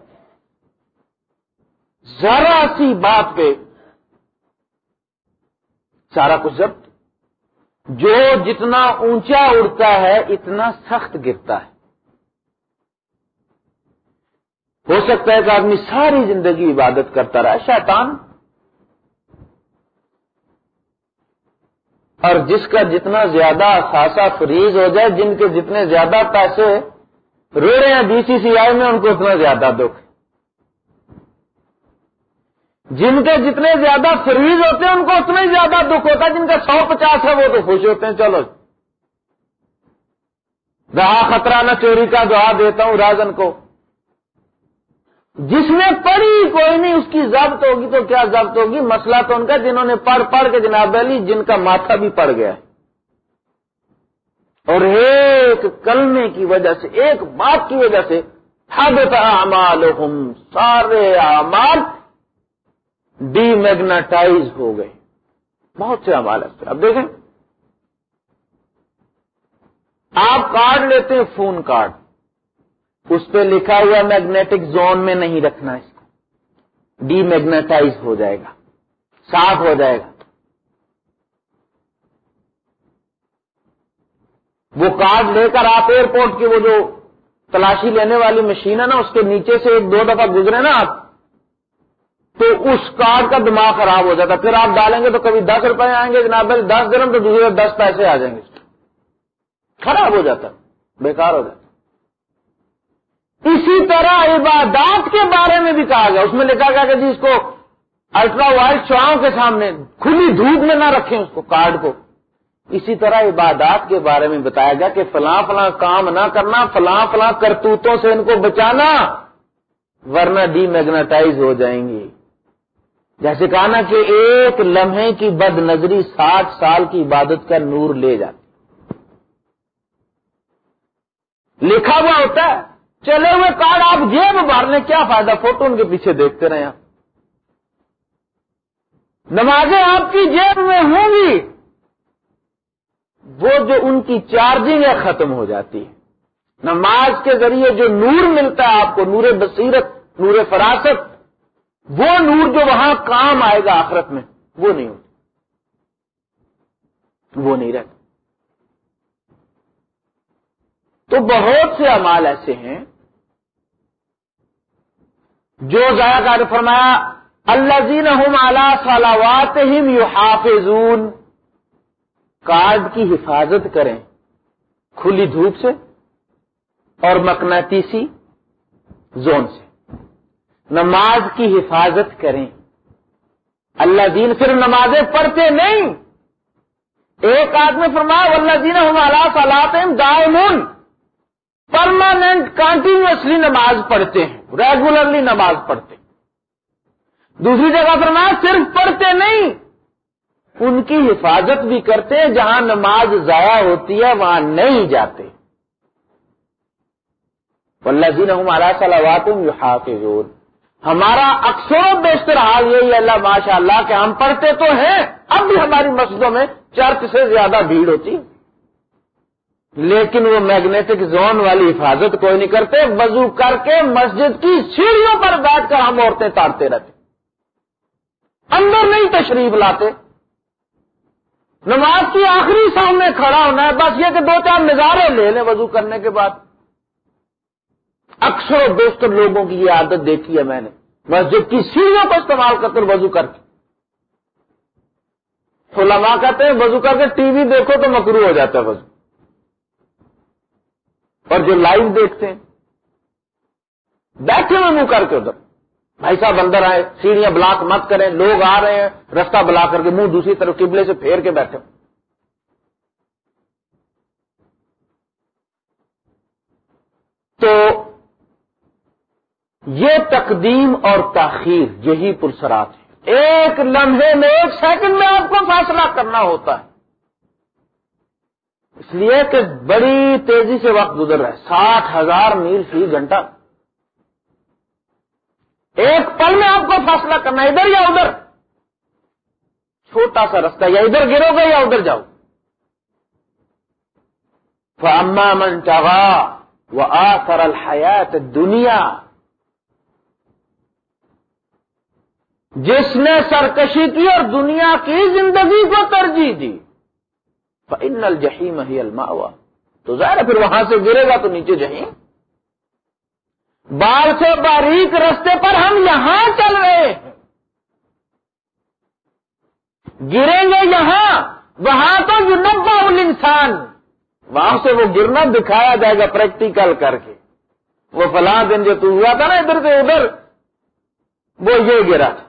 ذرا سی بات پہ سارا کچھ ضبط۔ جو جتنا اونچا اڑتا ہے، اتنا سخت گرتا ہے۔ ہو سکتا ہے کہ آدمی ساری زندگی عبادت کرتا رہا شیطان۔ اور جس کا جتنا زیادہ خاصا فریز ہو جائے، جن کے جتنے زیادہ پیسے رو رہے ہیں، بی سی سی آئی میں، ان کو اتنا زیادہ دکھ۔ جن کے جتنے زیادہ فریز ہوتے ہیں ان کو اتنا ہی زیادہ دکھ ہوتا ہے، جن کا سو پچاس ہے وہ تو خوش ہوتے ہیں، چلو۔ رہا خطرہ نہ چوری کا دعا دیتا ہوں راجن کو۔ جس نے پڑھی کوئی نہیں، اس کی ضبط ہوگی تو کیا ضبط ہوگی؟ مسئلہ تو ان کا، جنہوں نے پڑھ پڑھ کے جناب علی، جن کا ماتھا بھی پڑ گیا۔ اور ایک کلمے کی وجہ سے، ایک بات کی وجہ سے حد امال سارے اعمال ڈی میگناٹائز ہو گئے۔ بہت سے عمالت اب دیکھیں۔ آپ کارڈ لیتے ہیں، فون کارڈ۔ اس پہ لکھا ہوا میگنیٹک زون میں نہیں رکھنا اس کو۔ ڈی میگنیٹائز ہو جائے گا۔ صاف ہو جائے گا۔ وہ کارڈ لے کر آپ ایئرپورٹ کی وہ جو تلاشی لینے والی مشین ہے نا، اس کے نیچے سے ایک دو دفعہ گزرے نا آپ۔ تو اس کارڈ کا دماغ خراب ہو جاتا پھر آپ ڈالیں گے تو کبھی دس روپے آئیں گے، جناب دس درم تو دوسرے دس پیسے آ جائیں گے۔ خراب ہو جاتا، بیکار ہو جاتا۔ اسی طرح عبادات کے بارے میں بھی کہا گیا۔ اس میں لکھا گیا کہ جی اس کو الٹرا وائٹ چواؤں کے سامنے کھلی دھوپ میں نہ رکھیں اس کو، کارڈ کو۔ اسی طرح عبادات کے بارے میں بتایا گیا کہ فلاں فلاں کام نہ کرنا، فلاں فلاں کرتوتوں سے ان کو بچانا، ورنہ ڈی میگنیٹائز ہو جائیں گی۔ جیسے کہا نا کہ ایک لمحے کی بد نظری ساٹھ سال کی عبادت کا نور لے جاتی لکھا ہوا ہوتا ہے۔ چلے ہوئے کارڈ آپ جیب مارنے کیا فائدہ؟ فوٹو ان کے پیچھے دیکھتے رہے آپ۔ نمازیں آپ کی جیب میں ہوں گی۔ وہ جو ان کی چارجنگ ہے، ختم ہو جاتی ہے۔ نماز کے ذریعے جو نور ملتا ہے، آپ کو نور بصیرت، نور فراست وہ نور جو وہاں کام آئے گا آخرت میں، وہ نہیں ہوتا۔ وہ نہیں رہتا۔ تو بہت سے امال ایسے ہیں جو ضائع کار فرمایا اللہ زین اعلی صلاوات یو کارڈ کی حفاظت کریں۔ کھلی دھوپ سے اور مقناطیسی زون سے۔ نماز کی حفاظت کریں۔ اللہ دین پھر نمازیں پڑھتے نہیں۔ ایک آدمی فرمایا اللہ دین ہمارا سلاد دائمون پرماننٹ کنٹینیوسلی نماز پڑھتے ہیں۔ ریگولرلی نماز پڑھتے ہیں۔ دوسری جگہ فرمایا، صرف پڑھتے نہیں، ان کی حفاظت بھی کرتے ہیں۔ جہاں نماز ضائع ہوتی ہے، وہاں نہیں جاتے۔ اللہ جی نے ہمارا سلاوات حافظ ہمارا اکثر و بیشتر حال یہی اللہ ماشاء اللہ کہ ہم پڑھتے تو ہیں، اب بھی ہماری مسجدوں میں چرچ سے زیادہ بھیڑ ہوتی۔ لیکن وہ میگنیٹک زون والی حفاظت کوئی نہیں کرتے، وضو کر کے مسجد کی سیڑھیوں پر بیٹھ کر ہم عورتیں تارتے رہتے۔ اندر نہیں تشریف لاتے۔ نماز کی آخری سامنے کھڑا ہونا ہے، بس یہ کہ دو چار نظارے لے لیں وضو کرنے کے بعد۔ اکثر بیشتر لوگوں کی یہ عادت دیکھی ہے میں نے۔ مسجد کی سیڑھیوں کو استعمال کرتے وضو کر کے علماء کہتے ہیں وضو کر کے ٹی وی دیکھو تو مکرو ہو جاتا ہے وضو۔ اور جو لائیو دیکھتے ہیں۔ بیٹھے ہوئے منہ کر کے ادھر۔ بھائی صاحب اندر آئے، سیڑھیاں بلاک مت کریں، لوگ آ رہے ہیں رستہ بلا کر کے منہ دوسری طرف قبلے سے پھیر کے بیٹھے۔ تو یہ تقدیم اور تاخیر یہی پرسرات ہے ایک لمحے میں ایک سیکنڈ میں آپ کو فیصلہ کرنا ہوتا ہے۔ اس لیے کہ بڑی تیزی سے وقت گزر رہا ہے۔ ساٹھ ہزار میل فی گھنٹہ۔ ایک پل میں آپ کو فیصلہ کرنا ہے۔ ادھر یا ادھر؟ چھوٹا سا رستہ، یا ادھر گرو گے یا ادھر جاؤ۔ فاما من چاہا وہ آ سرل حیات دنیا جس نے سرکشی کی اور دنیا کی زندگی کو ترجیح دی۔ ان الجحیم ہی الماوا تو ظاہر ہے پھر وہاں سے گرے گا تو نیچے جہیم بال سے باریک رستے پر ہم یہاں چل رہے ہیں۔ گریں گے یہاں، وہاں تو نبا انسان وہاں سے وہ گرنا دکھایا جائے گا پریکٹیکل کر کے۔ وہ فلاں دن جو تو ہوا تھا نا ادھر سے ادھر، وہ یہ گرا تھا۔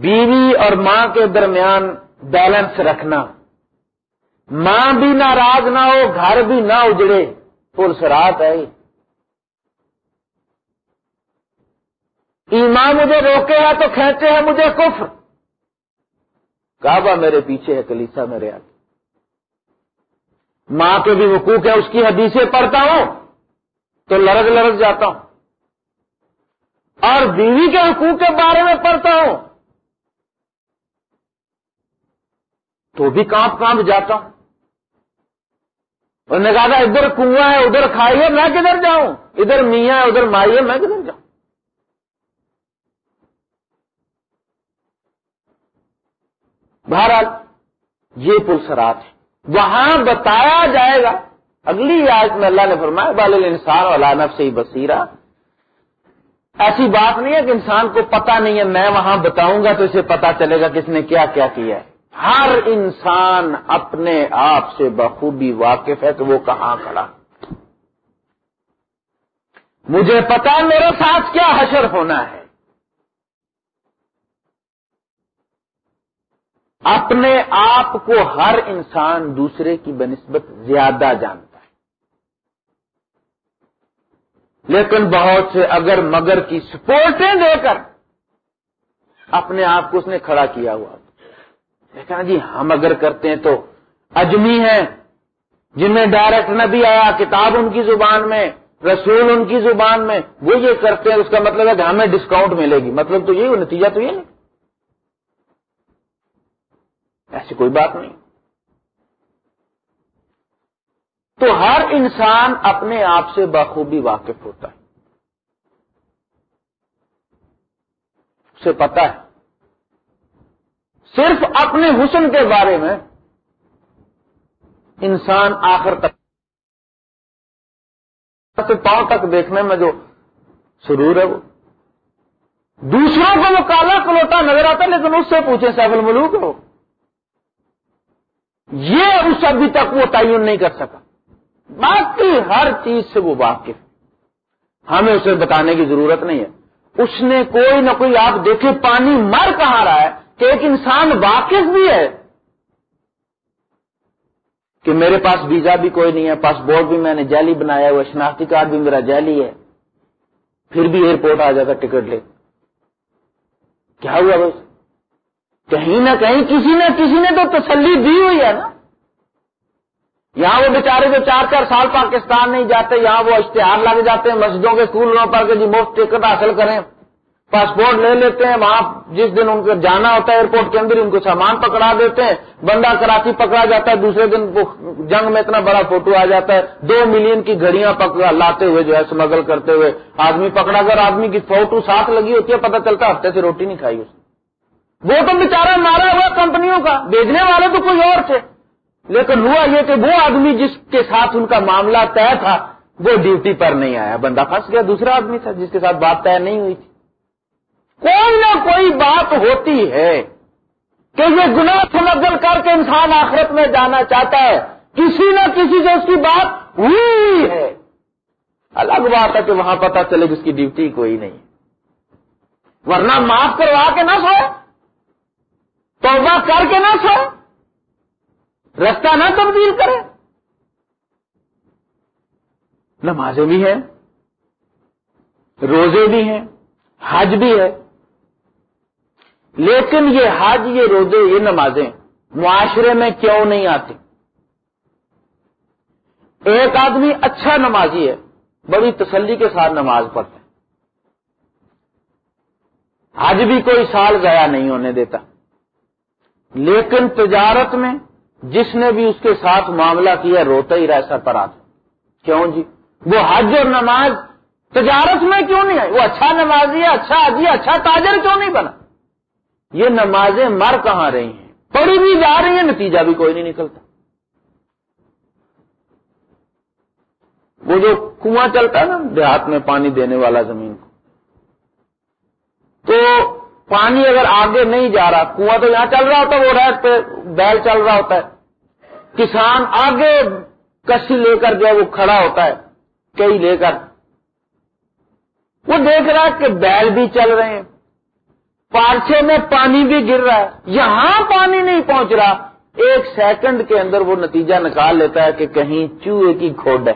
بیوی اور ماں کے درمیان بیلنس رکھنا۔ ماں بھی ناراض نہ ہو، گھر بھی نہ اجڑے۔ سرات ہے ایمان مجھے روکے ہے تو کھینچے ہیں مجھے کفر۔ کعبہ میرے پیچھے ہے، کلیسا میرے آگے۔ ماں کے بھی حقوق ہے اس کی حدیثیں پڑھتا ہوں تو لرز لرز جاتا ہوں۔ اور بیوی کے حقوق کے بارے میں پڑھتا ہوں۔ تو بھی کانپ کانپ جاتا ہوں۔ نے کہا تھا، ادھر کنواں ہے، ادھر کھائیے میں کدھر جاؤں؟ ادھر میاں ہے، ادھر مائی ہے، میں کدھر جاؤں؟ بہرحال، یہ پلسرات ہے۔ وہاں بتایا جائے گا۔ اگلی آیت میں اللہ نے فرمایا بال انسان والا نف سے ہی بسیرا ایسی بات نہیں ہے کہ انسان کو پتا نہیں ہے، میں وہاں بتاؤں گا تو اسے پتا چلے گا کس نے کیا کیا کیا ہے۔ ہر انسان اپنے آپ سے بخوبی واقف ہے کہ وہ کہاں کھڑا مجھے پتا میرے ساتھ کیا حشر ہونا ہے۔ اپنے آپ کو ہر انسان دوسرے کی بنسبت زیادہ جانتا ہے۔ لیکن بہت سے اگر مگر کی سپورٹیں دے کر اپنے آپ کو اس نے کھڑا کیا ہوا۔ لیکن جی ہم اگر کرتے ہیں تو اجمی ہیں۔ جن میں ڈائریکٹ نبی آیا، کتاب ان کی زبان میں، رسول ان کی زبان میں، وہ یہ کرتے ہیں۔ اس کا مطلب ہے کہ ہمیں ڈسکاؤنٹ ملے گی۔ مطلب تو یہ نتیجہ تو یہ نہیں ایسی کوئی بات نہیں۔ تو ہر انسان اپنے آپ سے بخوبی واقف ہوتا ہے۔ اسے پتا ہے۔ صرف اپنے حسن کے بارے میں انسان آخر تک پاؤں تک دیکھنے میں جو سرور ہے وہ۔ دوسروں کو وہ کالا کلوتا نظر آتا ہے، لیکن اس سے پوچھیں سیف الملوک ہو۔ یہ اس ابھی تک وہ تعین نہیں کر سکا۔ باقی ہر چیز سے وہ واقف۔ ہمیں اسے بتانے کی ضرورت نہیں ہے۔ اس نے کوئی نہ کوئی آپ دیکھے پانی مر کہاں رہا ہے؟ کہ ایک انسان واقف بھی ہے کہ میرے پاس ویزا بھی کوئی نہیں ہے پاسپورٹ بھی میں نے جیلی بنایا ہوا شناختی کارڈ بھی میرا جیلی ہے۔ پھر بھی ایئرپورٹ آ جاتا ٹکٹ لے۔ کیا ہوا بس؟ کہیں نہ کہیں کسی نے کسی نے تو تسلی دی ہوئی ہے نا۔ یہاں وہ بیچارے جو چار چار سال پاکستان نہیں جاتے، یہاں وہ اشتہار لگ جاتے ہیں، مسجدوں کے اسکولوں پر کہ جی مفت ٹکٹ حاصل کریں۔ پاسپورٹ لے لیتے ہیں، وہاں جس دن ان کو جانا ہوتا ہے ایئرپورٹ کے اندر، ان کو سامان پکڑا دیتے ہیں۔ بندہ کراچی پکڑا جاتا ہے، دوسرے دن جنگ میں اتنا بڑا فوٹو آ جاتا ہے۔ دو ملین کی گھڑیاں پکڑا لاتے ہوئے جو ہے اسمگل کرتے ہوئے۔ آدمی پکڑا کر آدمی کی فوٹو ساتھ لگی ہوتی ہے، پتہ چلتا ہفتے سے روٹی نہیں کھائی اس وہ تو بےچارا مارا ہوا کمپنیوں کا بیچنے والے تو کوئی اور تھے۔ لیکن ہوا یہ کہ وہ آدمی جس کے ساتھ ان کا معاملہ طے تھا، وہ ڈیوٹی پر نہیں آیا۔ بندہ پھنس گیا، دوسرا آدمی تھا جس کے ساتھ بات طے نہیں ہوئی تھی۔ کوئی نہ کوئی بات ہوتی ہے کہ یہ گناہ سمجھ کر کے انسان آخرت میں جانا چاہتا ہے۔ کسی نہ کسی سے اس کی بات ہوئی ہے۔ الگ بات ہے کہ وہاں پتا چلے کہ اس کی ڈیوٹی کوئی نہیں ورنہ معاف کروا کے نہ سو۔ توبہ کر کے نہ سو۔ رستہ نہ تبدیل کرے۔ نمازیں بھی ہیں۔ روزے بھی ہیں۔ حج بھی ہے۔ لیکن یہ حج، یہ روزے، یہ نمازیں معاشرے میں کیوں نہیں آتی؟ ایک آدمی اچھا نمازی ہے، بڑی تسلی کے ساتھ نماز پڑھتا ہے۔ حج بھی کوئی سال ضائع نہیں ہونے دیتا۔ لیکن تجارت میں جس نے بھی اس کے ساتھ معاملہ کیا، روتا ہی رہتا پر آتا کیوں جی؟ وہ حج اور نماز تجارت میں کیوں نہیں آئی؟ وہ اچھا نمازی ہے اچھا حجی اچھا تاجر کیوں نہیں بنا؟ یہ نمازیں مر کہاں رہی ہیں؟ پڑی بھی جا رہی ہیں، نتیجہ بھی کوئی نہیں نکلتا۔ وہ جو کنواں چلتا ہے نا، دیہات میں پانی دینے والا زمین کو۔ تو پانی اگر آگے نہیں جا رہا، کنواں تو یہاں چل رہا ہوتا ہے، وہ ریت پہ بیل چل رہا ہوتا ہے۔ کسان آگے کشی لے کر جو ہے وہ کھڑا ہوتا ہے کئی لے کر۔ وہ دیکھ رہا ہے کہ بیل بھی چل رہے ہیں۔ پارچے میں پانی بھی گر رہا ہے۔ یہاں پانی نہیں پہنچ رہا۔ ایک سیکنڈ کے اندر وہ نتیجہ نکال لیتا ہے کہ کہیں چوہے کی کھوڈ ہے۔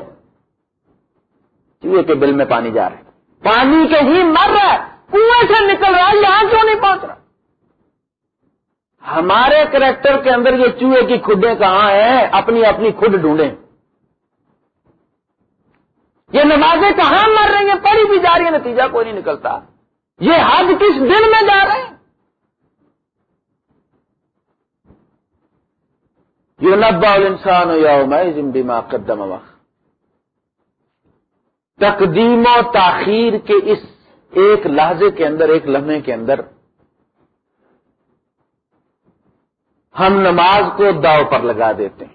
چوہے کے بل میں پانی جا رہا ہے۔ پانی کہیں مر رہا ہے۔ کنویں سے نکل رہا ہے، یہاں کیوں نہیں پہنچ رہا؟ ہمارے کریکٹر کے اندر یہ چوہے کی کھڈیں کہاں ہیں؟ اپنی اپنی کھڈ ڈھونڈیں۔ یہ نمازیں کہاں مر رہی ہیں؟ پڑی بھی جا رہی ہے، نتیجہ کوئی نہیں نکلتا۔ یہ حج کس دن میں جا رہے ہیں؟ یہ نبا انسان ہو یا میں قدم وقت۔ تقدیم و تاخیر کے اس ایک لہجے کے اندر، ایک لمحے کے اندر ہم نماز کو داؤ پر لگا دیتے ہیں۔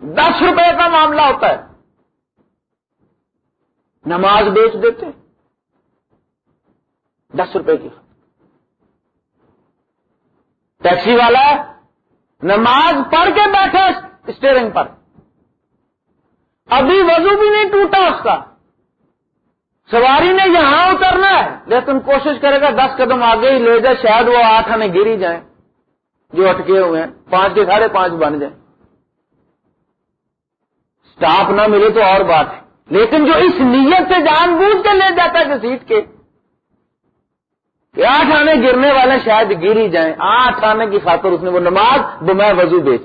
دس روپے کا معاملہ ہوتا ہے۔ نماز بیچ دیتے ہیں۔ دس روپے کی۔ ٹیکسی والا نماز پڑھ کے بیٹھا اسٹیئرنگ پر۔ ابھی وضو بھی نہیں ٹوٹا اس کا۔ سواری نے یہاں اترنا ہے۔ لیکن کوشش کرے گا دس قدم آگے ہی لے جائے، شاید وہ آٹھ ہمیں گری جائیں۔ جو اٹکے ہوئے ہیں، پانچ کے ساڑھے پانچ بن جائیں۔ اسٹاف نہ ملے تو اور بات ہے۔ لیکن جو اس نیت سے جان بوجھ کے لے جاتا ہے سیٹ کے۔ کہ آٹھ آنے گرنے والے شاید گر ہی جائیں۔ آٹھ آنے کی خاطر اس نے وہ نماز وہ میں وضو بیچ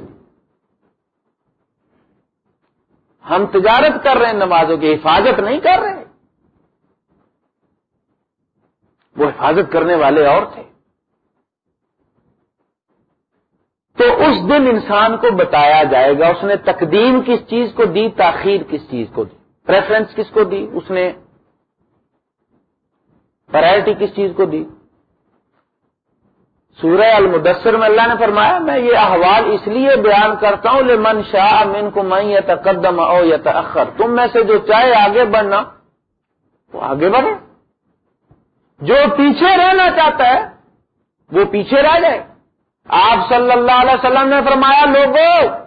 ہم تجارت کر رہے ہیں، نمازوں کی حفاظت نہیں کر رہے۔ وہ حفاظت کرنے والے اور تھے۔ تو اس دن انسان کو بتایا جائے گا، اس نے تقدیم کس چیز کو دی، تاخیر کس چیز کو دی۔ پریفرنس کس کو دی، اس نے پرائرٹی کس چیز کو دی۔ سورہ المدثر میں اللہ نے فرمایا، میں یہ احوال اس لیے بیان کرتا ہوں، لمن شاہ من کو میں یا تقدم او یا تخر تم میں سے جو چاہے آگے بڑھنا، وہ آگے بڑھے۔ جو پیچھے رہنا چاہتا ہے، وہ پیچھے رہ جائے۔ آپ صلی اللہ علیہ وسلم نے فرمایا لوگوں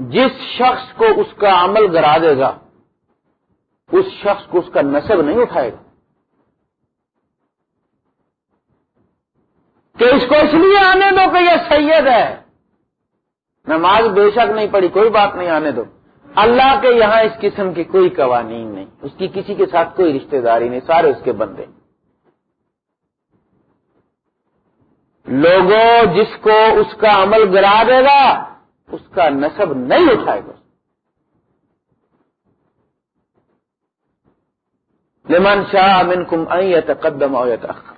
جس شخص کو اس کا عمل گرا دے گا، اس شخص کو اس کا نصب نہیں اٹھائے گا۔ کہ اس کو اس لیے آنے دو کہ یہ سید ہے۔ نماز بے شک نہیں پڑی کوئی بات نہیں، آنے دو۔ اللہ کے یہاں اس قسم کی کوئی قوانین نہیں، اس کی کسی کے ساتھ کوئی رشتہ داری نہیں، سارے اس کے بندے۔ لوگوں جس کو اس کا عمل گرا دے گا، اس کا نصب نہیں اٹھائے گا۔ لمن شاہ امن کم تقدم او یتاخر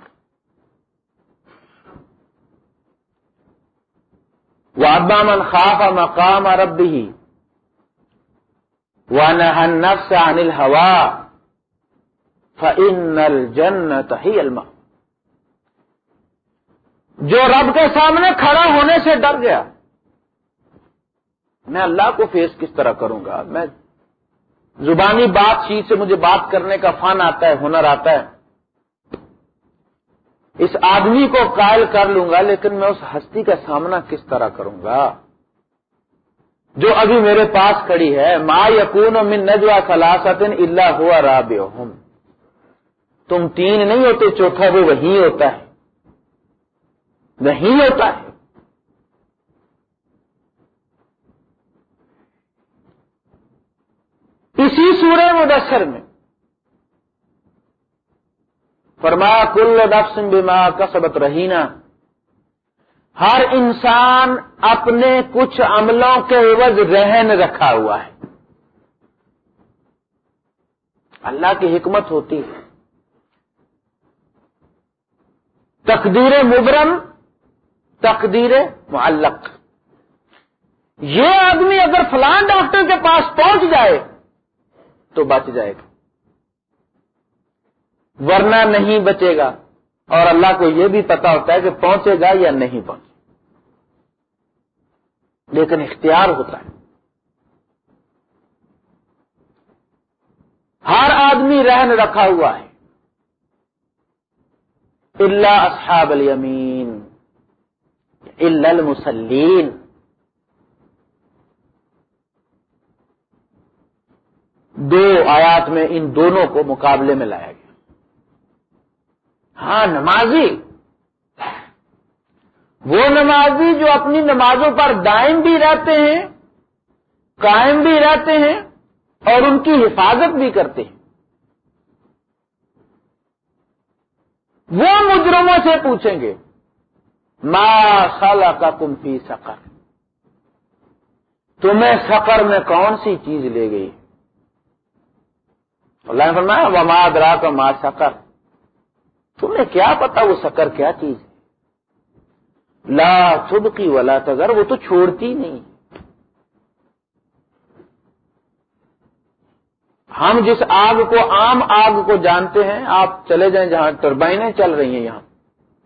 وابا من خاف مقام ربه ونهى النفس عن الهوى فإن الجنة هي الماء جو رب کے سامنے کھڑا ہونے سے ڈر گیا، میں اللہ کو فیس کس طرح کروں گا؟ میں زبانی بات چیت سے مجھے بات کرنے کا فن آتا ہے، ہنر آتا ہے۔ اس آدمی کو قائل کر لوں گا، لیکن میں اس ہستی کا سامنا کس طرح کروں گا؟ جو ابھی میرے پاس کھڑی ہے، ما یقون من نجوا خلاصت اللہ ہوا راب تم تین نہیں ہوتے، چوتھا وہ وہی ہوتا ہے۔ وہی ہوتا ہے۔ اسی سورہ مدثر میں فرمایا کل نفس بما کسبت رہینا۔ ہر انسان اپنے کچھ عملوں کے عوض رہن رکھا ہوا ہے۔ اللہ کی حکمت ہوتی ہے۔ تقدیر مبرم، تقدیر معلق۔ یہ آدمی اگر فلان ڈاکٹر کے پاس پہنچ جائے تو بچ جائے گا۔ ورنہ نہیں بچے گا۔ اور اللہ کو یہ بھی پتا ہوتا ہے کہ پہنچے گا یا نہیں پہنچے لیکن اختیار ہوتا ہے۔ ہر آدمی رہن رکھا ہوا ہے۔ اللہ اصحاب الیمین اللہ المسلین دو آیات میں ان دونوں کو مقابلے میں لایا گیا۔ ہاں نمازی۔ وہ نمازی جو اپنی نمازوں پر دائم بھی رہتے ہیں، قائم بھی رہتے ہیں اور ان کی حفاظت بھی کرتے ہیں۔ وہ مجرموں سے پوچھیں گے، ما خالہ کا تم پی سکر تمہیں سفر میں کون سی چیز لے گئی؟ اللہ نے فرمایا وہ ماد را کا ماں سکر تمہیں کیا پتا وہ شکر کیا چیز لا سب کی ولا تذر، وہ تو چھوڑتی نہیں۔ ہم جس آگ کو، عام آگ کو جانتے ہیں، آپ چلے جائیں جہاں ٹربائنیں چل رہی ہیں یہاں۔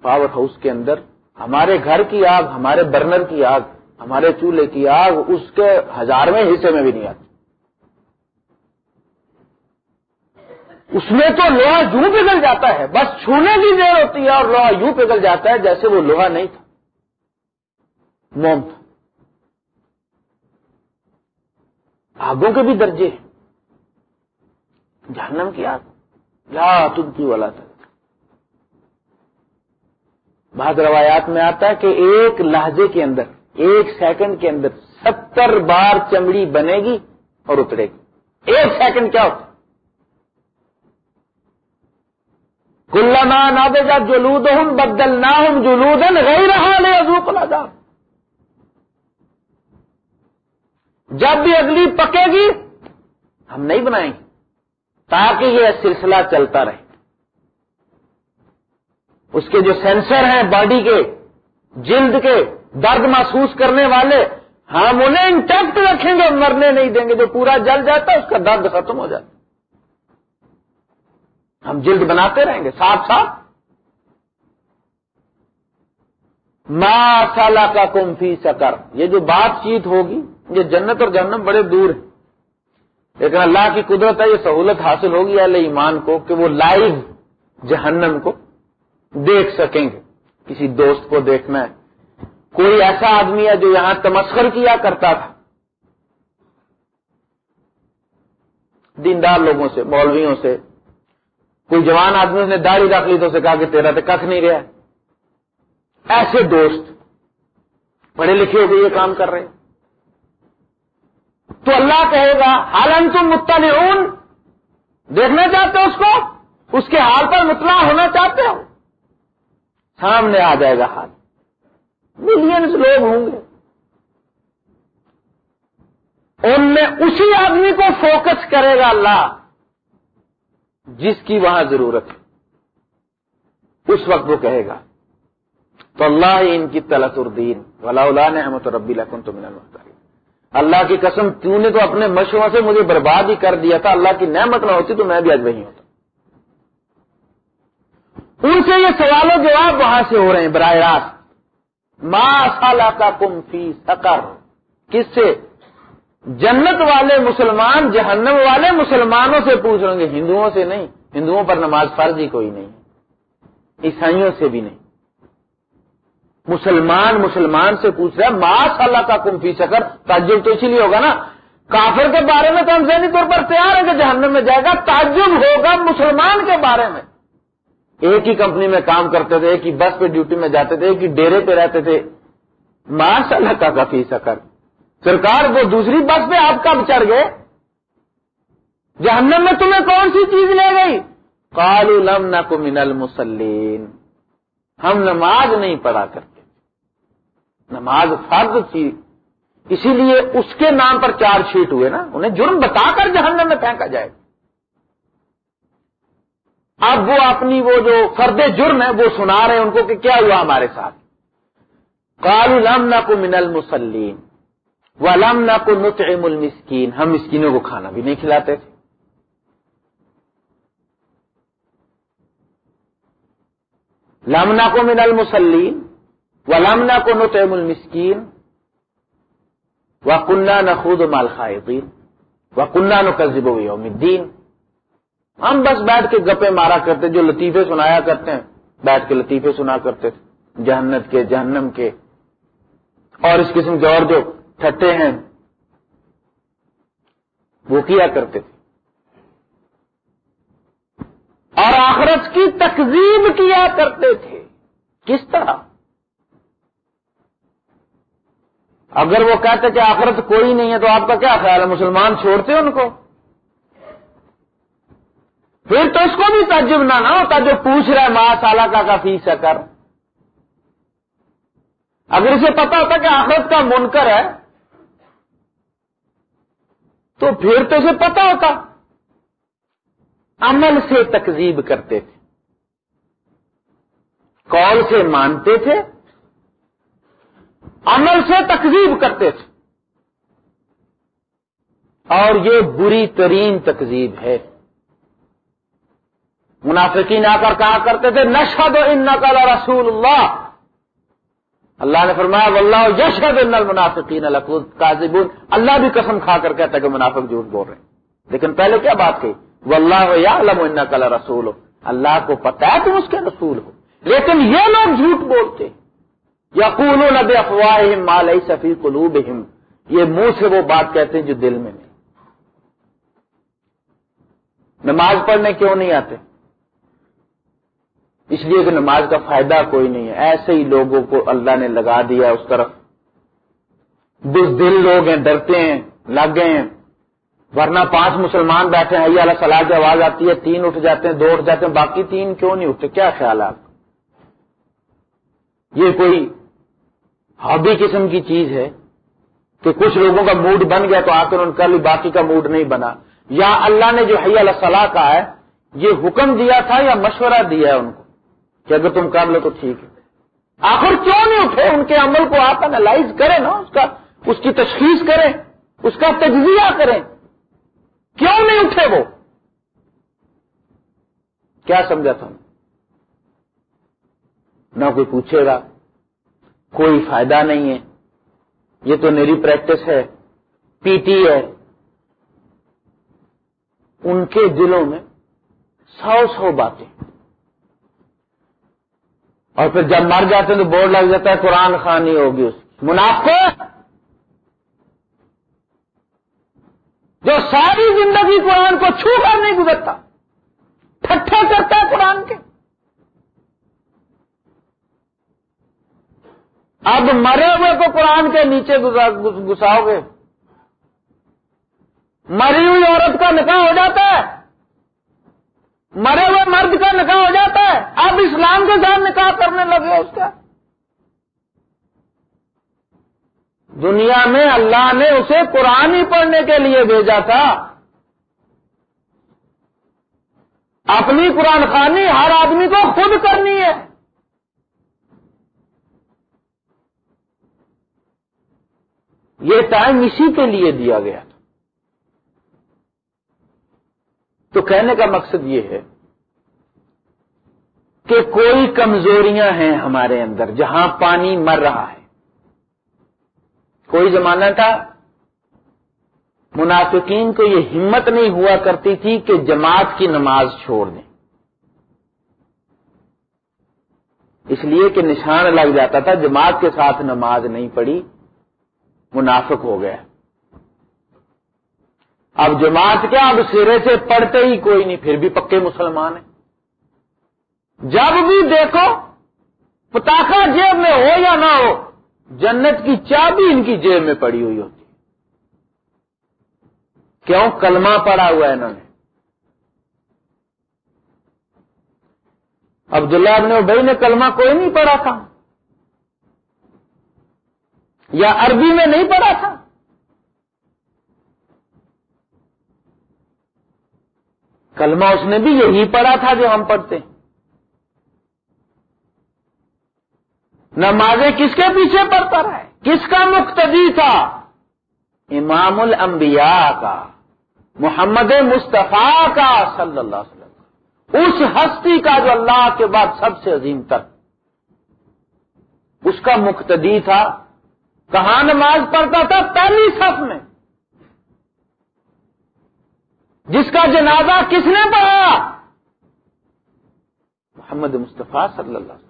پاور ہاؤس کے اندر ہمارے گھر کی آگ، ہمارے برنر کی آگ، ہمارے چولہے کی آگ، اس کے ہزارویں حصے میں بھی نہیں آتی۔ اس میں تو لوہا یوں پگھل جاتا ہے، بس چھونے کی دیر ہوتی ہے اور لوہا یوں پگھل جاتا ہے جیسے وہ لوہا نہیں تھا۔ موم تھا۔ آگوں کے بھی درجے ہیں۔ جہنم کی آگ۔ یا تم کی والا تھا بعض روایات میں آتا ہے کہ ایک لہجے کے اندر، ایک سیکنڈ کے اندر ستر بار چمڑی بنے گی اور اترے گی۔ ایک سیکنڈ کیا ہوتا کلنا نہ جلود ہوں بدل نہ ہوں جلود رہی رہا لے ازوک جب بھی اگلی پکے گی، ہم نہیں بنائیں گے، تاکہ یہ سلسلہ چلتا رہے۔ اس کے جو سینسر ہیں باڈی کے، جلد کے درد محسوس کرنے والے، ہم انہیں انٹیکٹ رکھیں گے مرنے نہیں دیں گے۔ جو پورا جل جاتا ہے، اس کا درد ختم ہو جاتا ہم جلد بناتے رہیں گے ساتھ ساتھ۔ ماں سالہ کا کم فی سکر یہ جو بات چیت ہوگی، یہ جنت اور جہنم بڑے دور ہیں۔ لیکن اللہ کی قدرت ہے، یہ سہولت حاصل ہوگی اہل ایمان کو کہ وہ لائیو جہنم کو دیکھ سکیں گے۔ کسی دوست کو دیکھنا ہے۔ کوئی ایسا آدمی ہے جو یہاں تمسخر کیا کرتا تھا۔ دیندار لوگوں سے، مولویوں سے کوئی جوان آدمی نے داڑھی رکھ لی تو اسے کہا کہ تیرا تو کھ نہیں رہا۔ ایسے دوست، پڑھے لکھے ہو کے یہ کام کر رہے ہیں۔ تو اللہ کہے گا حالن تم مطلع دیکھنا چاہتے ہو اس کو؟ اس کے حال پر مطلع ہونا چاہتے ہو؟ سامنے آ جائے گا حال۔ ملینس لوگ ہوں گے۔ ان میں اسی آدمی کو فوکس کرے گا اللہ۔ جس کی وہاں ضرورت ہے، اس وقت وہ کہے گا تو اللہ ان کی تلس الدین ولا نے احمد ربی لکن تو اللہ کی قسم، تو نے تو اپنے مشوروں سے مجھے برباد ہی کر دیا تھا، اللہ کی نعمت نہ ہوتی تو میں بھی آج وہی ہوتا۔ ان سے یہ سوال و جواب وہاں سے ہو رہے ہیں براہ راست۔ ماں سالہ کا کم فی سکر کس سے؟ جنت والے مسلمان، جہنم والے مسلمانوں سے پوچھ رہے ہیں ہندوؤں سے نہیں، ہندوؤں پر نماز فرض ہی کوئی نہیں، عیسائیوں سے بھی نہیں۔ مسلمان مسلمان سے پوچھ رہا ہے، ماس اللہ کا کم فی سکر تعجب تو اسی لیے ہوگا نا، کافر کے بارے میں تو ہم ذہنی طور پر تیار ہیں کہ جہنم میں جائے گا، تعجب ہوگا مسلمان کے بارے میں۔ ایک ہی کمپنی میں کام کرتے تھے، ایک ہی بس پہ ڈیوٹی میں جاتے تھے، ایک ہی ڈیرے پہ رہتے تھے۔ ماس اللہ کا فی سکر سرکار وہ دوسری بس پہ آپ کب چڑھ گئے؟ جہنم میں تمہیں کون سی چیز لے گئی؟ کالو لم نہ کو منل مسلم ہم نماز نہیں پڑھا کرتے۔ نماز فرض تھی۔ اسی لیے اس کے نام پر چار شیٹ ہوئے نا۔ انہیں جرم بتا کر جہنم میں پھینکا جائے۔ اب وہ اپنی وہ جو فرد جرم ہے، وہ سنا رہے ہیں ان کو کہ کیا ہوا ہمارے ساتھ۔ کال لم نہ کو منل مسلم و لم نہ کو نطعم المسکین۔ ہم مسکینوں کو کھانا بھی نہیں کھلاتے تھے۔ لمنا کو من المسلیم ولمنا کو نطعم المسکین۔ و کنہ نہ خود مال خائقین و کنہ نو قزب یوم الدین ہم بس بیٹھ کے گپے مارا کرتے، جو لطیفے سنایا کرتے ہیں، بیٹھ کے لطیفے سنا کرتے تھے۔ جہنت کے، جہنم کے۔ اور اس قسم کے اور جو ٹھٹے ہیں۔ وہ کیا کرتے تھے؟ اور آخرت کی تقزیب کیا کرتے تھے؟ کس طرح؟ اگر وہ کہتے کہ آخرت کوئی نہیں ہے تو آپ کا کیا خیال ہے؟ مسلمان چھوڑتے ان کو؟ پھر تو اس کو بھی تجب نہ ہوتا جو پوچھ رہا ہے، ماں سالہ کا کا فیس کر۔ اگر اسے پتا ہوتا کہ آخرت کا منکر ہے تو پھر تو اسے پتا ہوتا۔ عمل سے تکزیب کرتے تھے۔ کال سے مانتے تھے۔ عمل سے تکزیب کرتے تھے۔ اور یہ بری ترین تکزیب ہے۔ منافقین آ کر کہا کرتے تھے نشد ان نقل رسول اللہ۔ اللہ نے فرمایا، واللہ یشد ان المنافقین کاذبون. اللہ بھی قسم کھا کر کہتا ہے کہ منافق جھوٹ بول رہے ہیں۔ لیکن پہلے کیا بات کہی؟ واللہ یعلم انک لرسول. اللہ کو پتا ہے تم اس کے رسول ہو۔ لیکن یہ لوگ جھوٹ بولتے یا نب افواہ مال سفی قلوب یہ منہ سے وہ بات کہتے ہیں جو دل میں نہیں۔ نماز پڑھنے کیوں نہیں آتے؟ اس لیے کہ نماز کا فائدہ کوئی نہیں ہے۔ ایسے ہی لوگوں کو اللہ نے لگا دیا اس طرف۔ دل لوگ ہیں، ڈرتے ہیں، لگ گئے ہیں۔ ورنہ پانچ مسلمان بیٹھے ہیں اللہ، صلاح کی آواز آتی ہے، تین اٹھ جاتے ہیں، دو اٹھ جاتے ہیں، باقی تین کیوں نہیں اٹھتے؟ کیا خیال ہے آپ یہ کوئی ہابی قسم کی چیز ہے کہ کچھ لوگوں کا موڈ بن گیا تو آ کر ان کا لی باقی کا موڈ نہیں بنا۔ یا اللہ نے جو حی اللہ، صلاح کا ہے، یہ حکم دیا تھا یا مشورہ دیا ہے ان کو؟ کہ اگر تم کر لو تو ٹھیک ہے۔ آخر کیوں نہیں اٹھے؟ ان کے عمل کو آپ انالائز کریں نا، اس کا، اس کی تشخیص کریں، اس کا تجزیہ کریں۔ کیوں نہیں اٹھے وہ؟ کیا سمجھا تھا؟ نہ کوئی پوچھے گا، کوئی فائدہ نہیں ہے۔ یہ تو میری پریکٹس ہے پی ٹی ہے۔ ان کے دلوں میں سو سو باتیں۔ اور پھر جب مر جاتے ہیں تو بورڈ لگ جاتا ہے قرآن خانی ہوگی اس منافع جو ساری زندگی قرآن کو چھو کر نہیں گزرتا ٹھٹھا کرتا ہے قرآن کے۔ اب مرے ہوئے کو قرآن کے نیچے گساؤ گے۔ مری ہوئی عورت کا نکاح ہو جاتا ہے۔ مرے ہوئے مرد کا نکاح ہو جاتا ہے، اب اسلام کے ساتھ نکاح کرنے لگے اس کا۔ دنیا میں اللہ نے اسے قرآن ہی پڑھنے کے لیے بھیجا تھا۔ اپنی قرآن خانی ہر آدمی کو خود کرنی ہے۔ یہ ٹائم اسی کے لیے دیا گیا تھا تو کہنے کا مقصد یہ ہے کہ کوئی کمزوریاں ہیں ہمارے اندر، جہاں پانی مر رہا ہے۔ کوئی زمانہ تھا، منافقین کو یہ ہمت نہیں ہوا کرتی تھی کہ جماعت کی نماز چھوڑ دیں۔ اس لیے کہ نشان لگ جاتا تھا، جماعت کے ساتھ نماز نہیں پڑی منافق ہو گیا۔ اب جماعت کیا اب سرے سے پڑھتے ہی کوئی نہیں، پھر بھی پکے مسلمان ہیں۔ جب بھی دیکھو پتاخا جیب میں ہو یا نہ ہو، جنت کی چابی ان کی جیب میں پڑی ہوئی ہوتی۔ کیوں؟ کلمہ پڑا ہوا ہے انہوں نے۔ عبداللہ ابن بھائی نے کلمہ کوئی نہیں پڑھا تھا۔ یا عربی میں نہیں پڑھا تھا۔ کلمہ اس نے بھی یہی پڑھا تھا جو ہم پڑھتے ہیں۔ نمازیں کس کے پیچھے پڑتا رہے کس کا مقتدی تھا؟ امام الانبیاء کا، محمد مصطفیٰ کا صلی اللہ علیہ وسلم۔ اس ہستی کا جو اللہ کے بعد سب سے عظیم تر۔ اس کا مقتدی تھا۔ کہاں نماز پڑھتا تھا؟ پہلی صف میں۔ جس کا جنازہ کس نے پڑھا؟ محمد مصطفیٰ صلی اللہ علیہ وسلم۔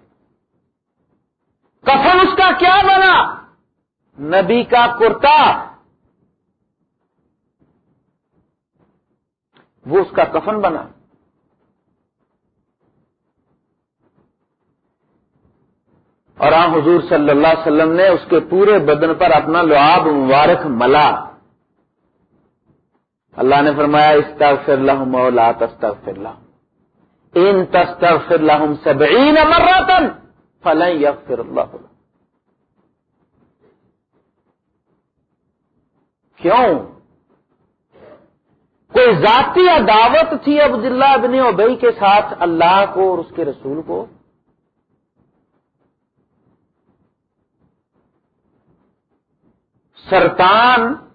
کفن اس کا کیا بنا؟ نبی کا کرتا۔ وہ اس کا کفن بنا۔ اور آ حضور صلی اللہ علیہ وسلم نے اس کے پورے بدن پر اپنا لعاب مبارک ملا۔ اللہ نے فرمایا، استغفر لهم مولا تستغفر لهم. ان تستغفر لهم سبعین مرتن فلن یغفر اللہ کیوں؟ کوئی ذاتی عداوت تھی عبداللہ ابن ابئی کے ساتھ اللہ کو اور اس کے رسول کو؟ سرطان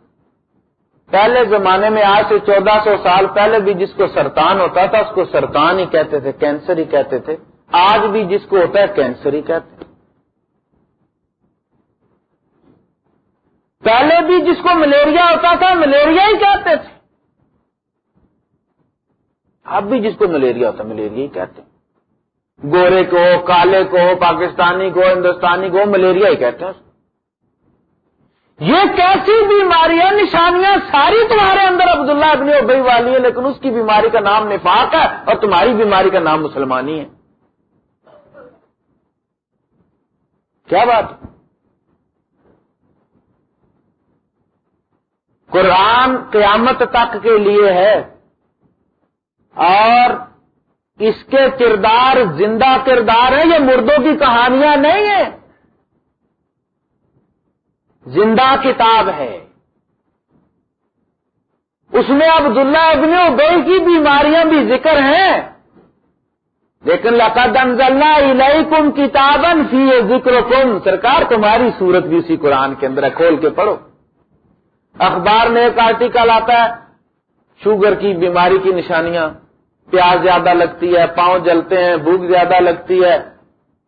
پہلے زمانے میں آج سے چودہ سو سال پہلے بھی جس کو سرطان ہوتا تھا، اس کو سرطان ہی کہتے تھے، کینسر ہی کہتے تھے۔ آج بھی جس کو ہوتا ہے، کینسر ہی کہتے ہیں پہلے بھی جس کو ملیریا ہوتا تھا، ملیریا ہی کہتے تھے۔ اب بھی جس کو ملیریا ہوتا، ملیریا ہی کہتے ہیں۔ گورے کو کالے کو پاکستانی کو ہندوستانی کو ملیریا ہی کہتے ہیں یہ کیسی بیماریاں نشانیاں ساری تمہارے اندر عبداللہ ابن ابئی والی ہے لیکن اس کی بیماری کا نام نفاق ہے اور تمہاری بیماری کا نام مسلمانی ہے۔ کیا بات؟ قرآن قیامت تک کے لیے ہے اور اس کے کردار زندہ کردار ہیں، یہ مردوں کی کہانیاں نہیں ہیں۔ زندہ کتاب ہے۔ اس میں عبداللہ ابن ابئی کی بیماریاں بھی ذکر ہیں۔ لیکن لقد انزلنا الیکم کتابن فی ذکر کم سرکار تمہاری صورت بھی اسی قرآن کے اندر ہے، کھول کے پڑھو۔ اخبار میں ایک آرٹیکل آتا ہے، شوگر کی بیماری کی نشانیاں۔ پیاز زیادہ لگتی ہے، پاؤں جلتے ہیں، بھوک زیادہ لگتی ہے۔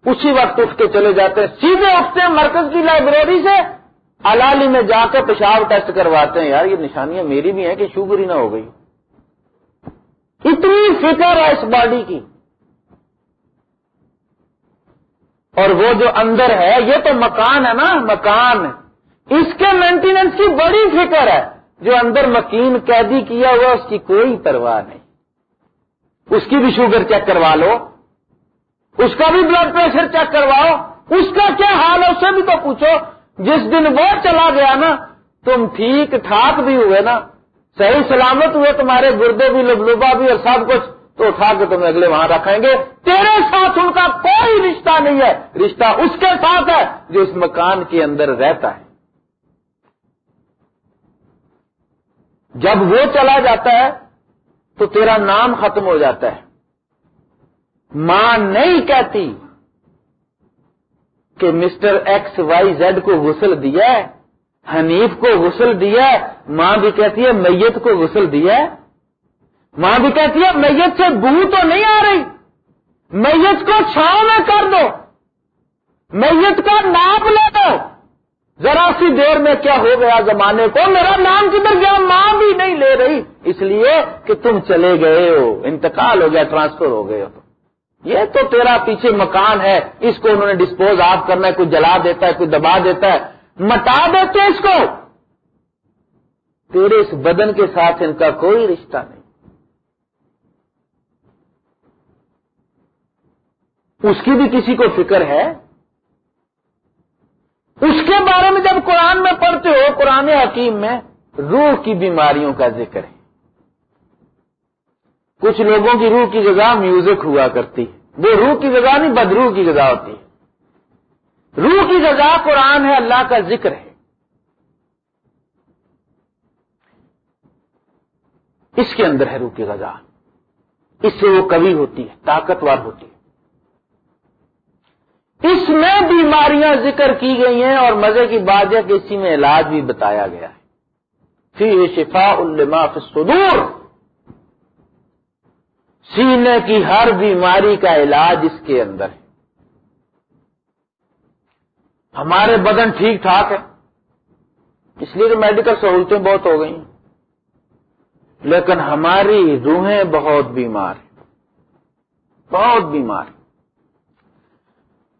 اسی وقت اٹھ کے چلے جاتے ہیں۔ سیدھے اٹھتے ہیں مرکز کی لائبریری سے۔ الالی میں جا کے پیشاب ٹیسٹ کرواتے ہیں، یار یہ نشانیاں میری بھی ہیں کہ شوگر ہی نہ ہو گئی۔ اتنی فکر ہے اس باڈی کی۔ اور وہ جو اندر ہے، یہ تو مکان ہے نا، مکان۔ اس کے مینٹیننس کی بڑی فکر ہے۔ جو اندر مکین قیدی کیا ہوا، اس کی کوئی پرواہ نہیں۔ اس کی بھی شوگر چیک کروا لو۔ اس کا بھی بلڈ پریشر چیک کرواؤ۔ اس کا کیا حال ہے، اس سے بھی تو پوچھو۔ جس دن وہ چلا گیا نا، تم ٹھیک ٹھاک بھی ہوئے نا۔ صحیح سلامت ہوئے، تمہارے گردے بھی لبلوبا بھی اور سب کچھ۔ تو اٹھا کے تمہیں اگلے وہاں رکھیں گے۔ تیرے ساتھ ان کا کوئی رشتہ نہیں ہے۔ رشتہ اس کے ساتھ ہے جو اس مکان کے اندر رہتا ہے۔ جب وہ چلا جاتا ہے، تو تیرا نام ختم ہو جاتا ہے۔ ماں نہیں کہتی۔ کہ مسٹر ایکس وائی زیڈ کو غسل دیا ہے، حنیف کو غسل دیا ہے، ماں بھی کہتی ہے میت کو غسل دیا ہے۔ ماں بھی کہتی ہے میت سے بو تو نہیں آ رہی۔ میت کو چھاؤں میں کر دو۔ میت کا ناپ لے دو۔ ذرا سی دیر میں کیا ہو گیا زمانے کو؟ میرا نام کدھر گیا؟ ماں بھی نہیں لے رہی۔ اس لیے کہ تم چلے گئے ہو، انتقال ہو گیا، ٹرانسفر ہو گئے ہو۔ یہ تو تیرا پیچھے مکان ہے، اس کو انہوں نے ڈسپوز آف کرنا ہے، کوئی جلا دیتا ہے، کوئی دبا دیتا ہے، مٹا دیتے اس کو۔ تیرے اس بدن کے ساتھ ان کا کوئی رشتہ نہیں۔ اس کی بھی کسی کو فکر ہے؟ اس کے بارے میں جب قرآن میں پڑھتے ہو، قرآن حکیم میں روح کی بیماریوں کا ذکر ہے۔ کچھ لوگوں کی روح کی جگہ میوزک ہوا کرتی ہے۔ وہ روح کی جگہ نہیں، بد روح کی جگہ ہوتی ہے۔ روح کی جگہ قرآن ہے، اللہ کا ذکر ہے۔ اس کے اندر ہے روح کی غذا۔ اس سے وہ کبھی ہوتی ہے، طاقتور ہوتی ہے۔ اس میں بیماریاں ذکر کی گئی ہیں اور مزے کی بات ہے کہ اسی میں علاج بھی بتایا گیا ہے۔ فی شفا الما صدور سینے کی ہر بیماری کا علاج اس کے اندر ہے۔ ہمارے بدن ٹھیک ٹھاک ہے۔ اس لیے کہ میڈیکل سہولتیں بہت ہو گئی ہیں۔ لیکن ہماری روحیں بہت بیمار ہیں۔ بہت بیمار ہیں۔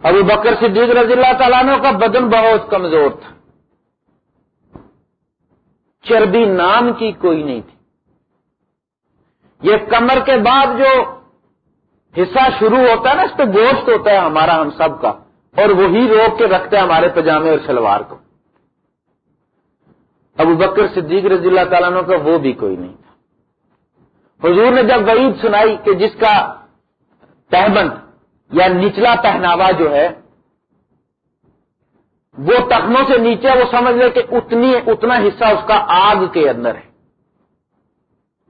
ابو بکر صدیق رضی اللہ تعالیٰ نے کا بدن بہت کمزور تھا۔ چربی نام کی کوئی نہیں تھی۔ یہ کمر کے بعد جو حصہ شروع ہوتا ہے نا، اس پہ گوشت ہوتا ہے ہمارا، ہم سب کا، اور وہی روک کے رکھتے ہیں ہمارے پجامے اور شلوار کو۔ ابو بکر صدیق رضی اللہ تعالیٰ کا وہ بھی کوئی نہیں تھا۔ حضور نے جب وعید سنائی کہ جس کا تہبند یا نچلا پہناوا جو ہے، وہ تخموں سے نیچے وہ سمجھ لے کہ اتنی اتنا حصہ اس کا آگ کے اندر ہے۔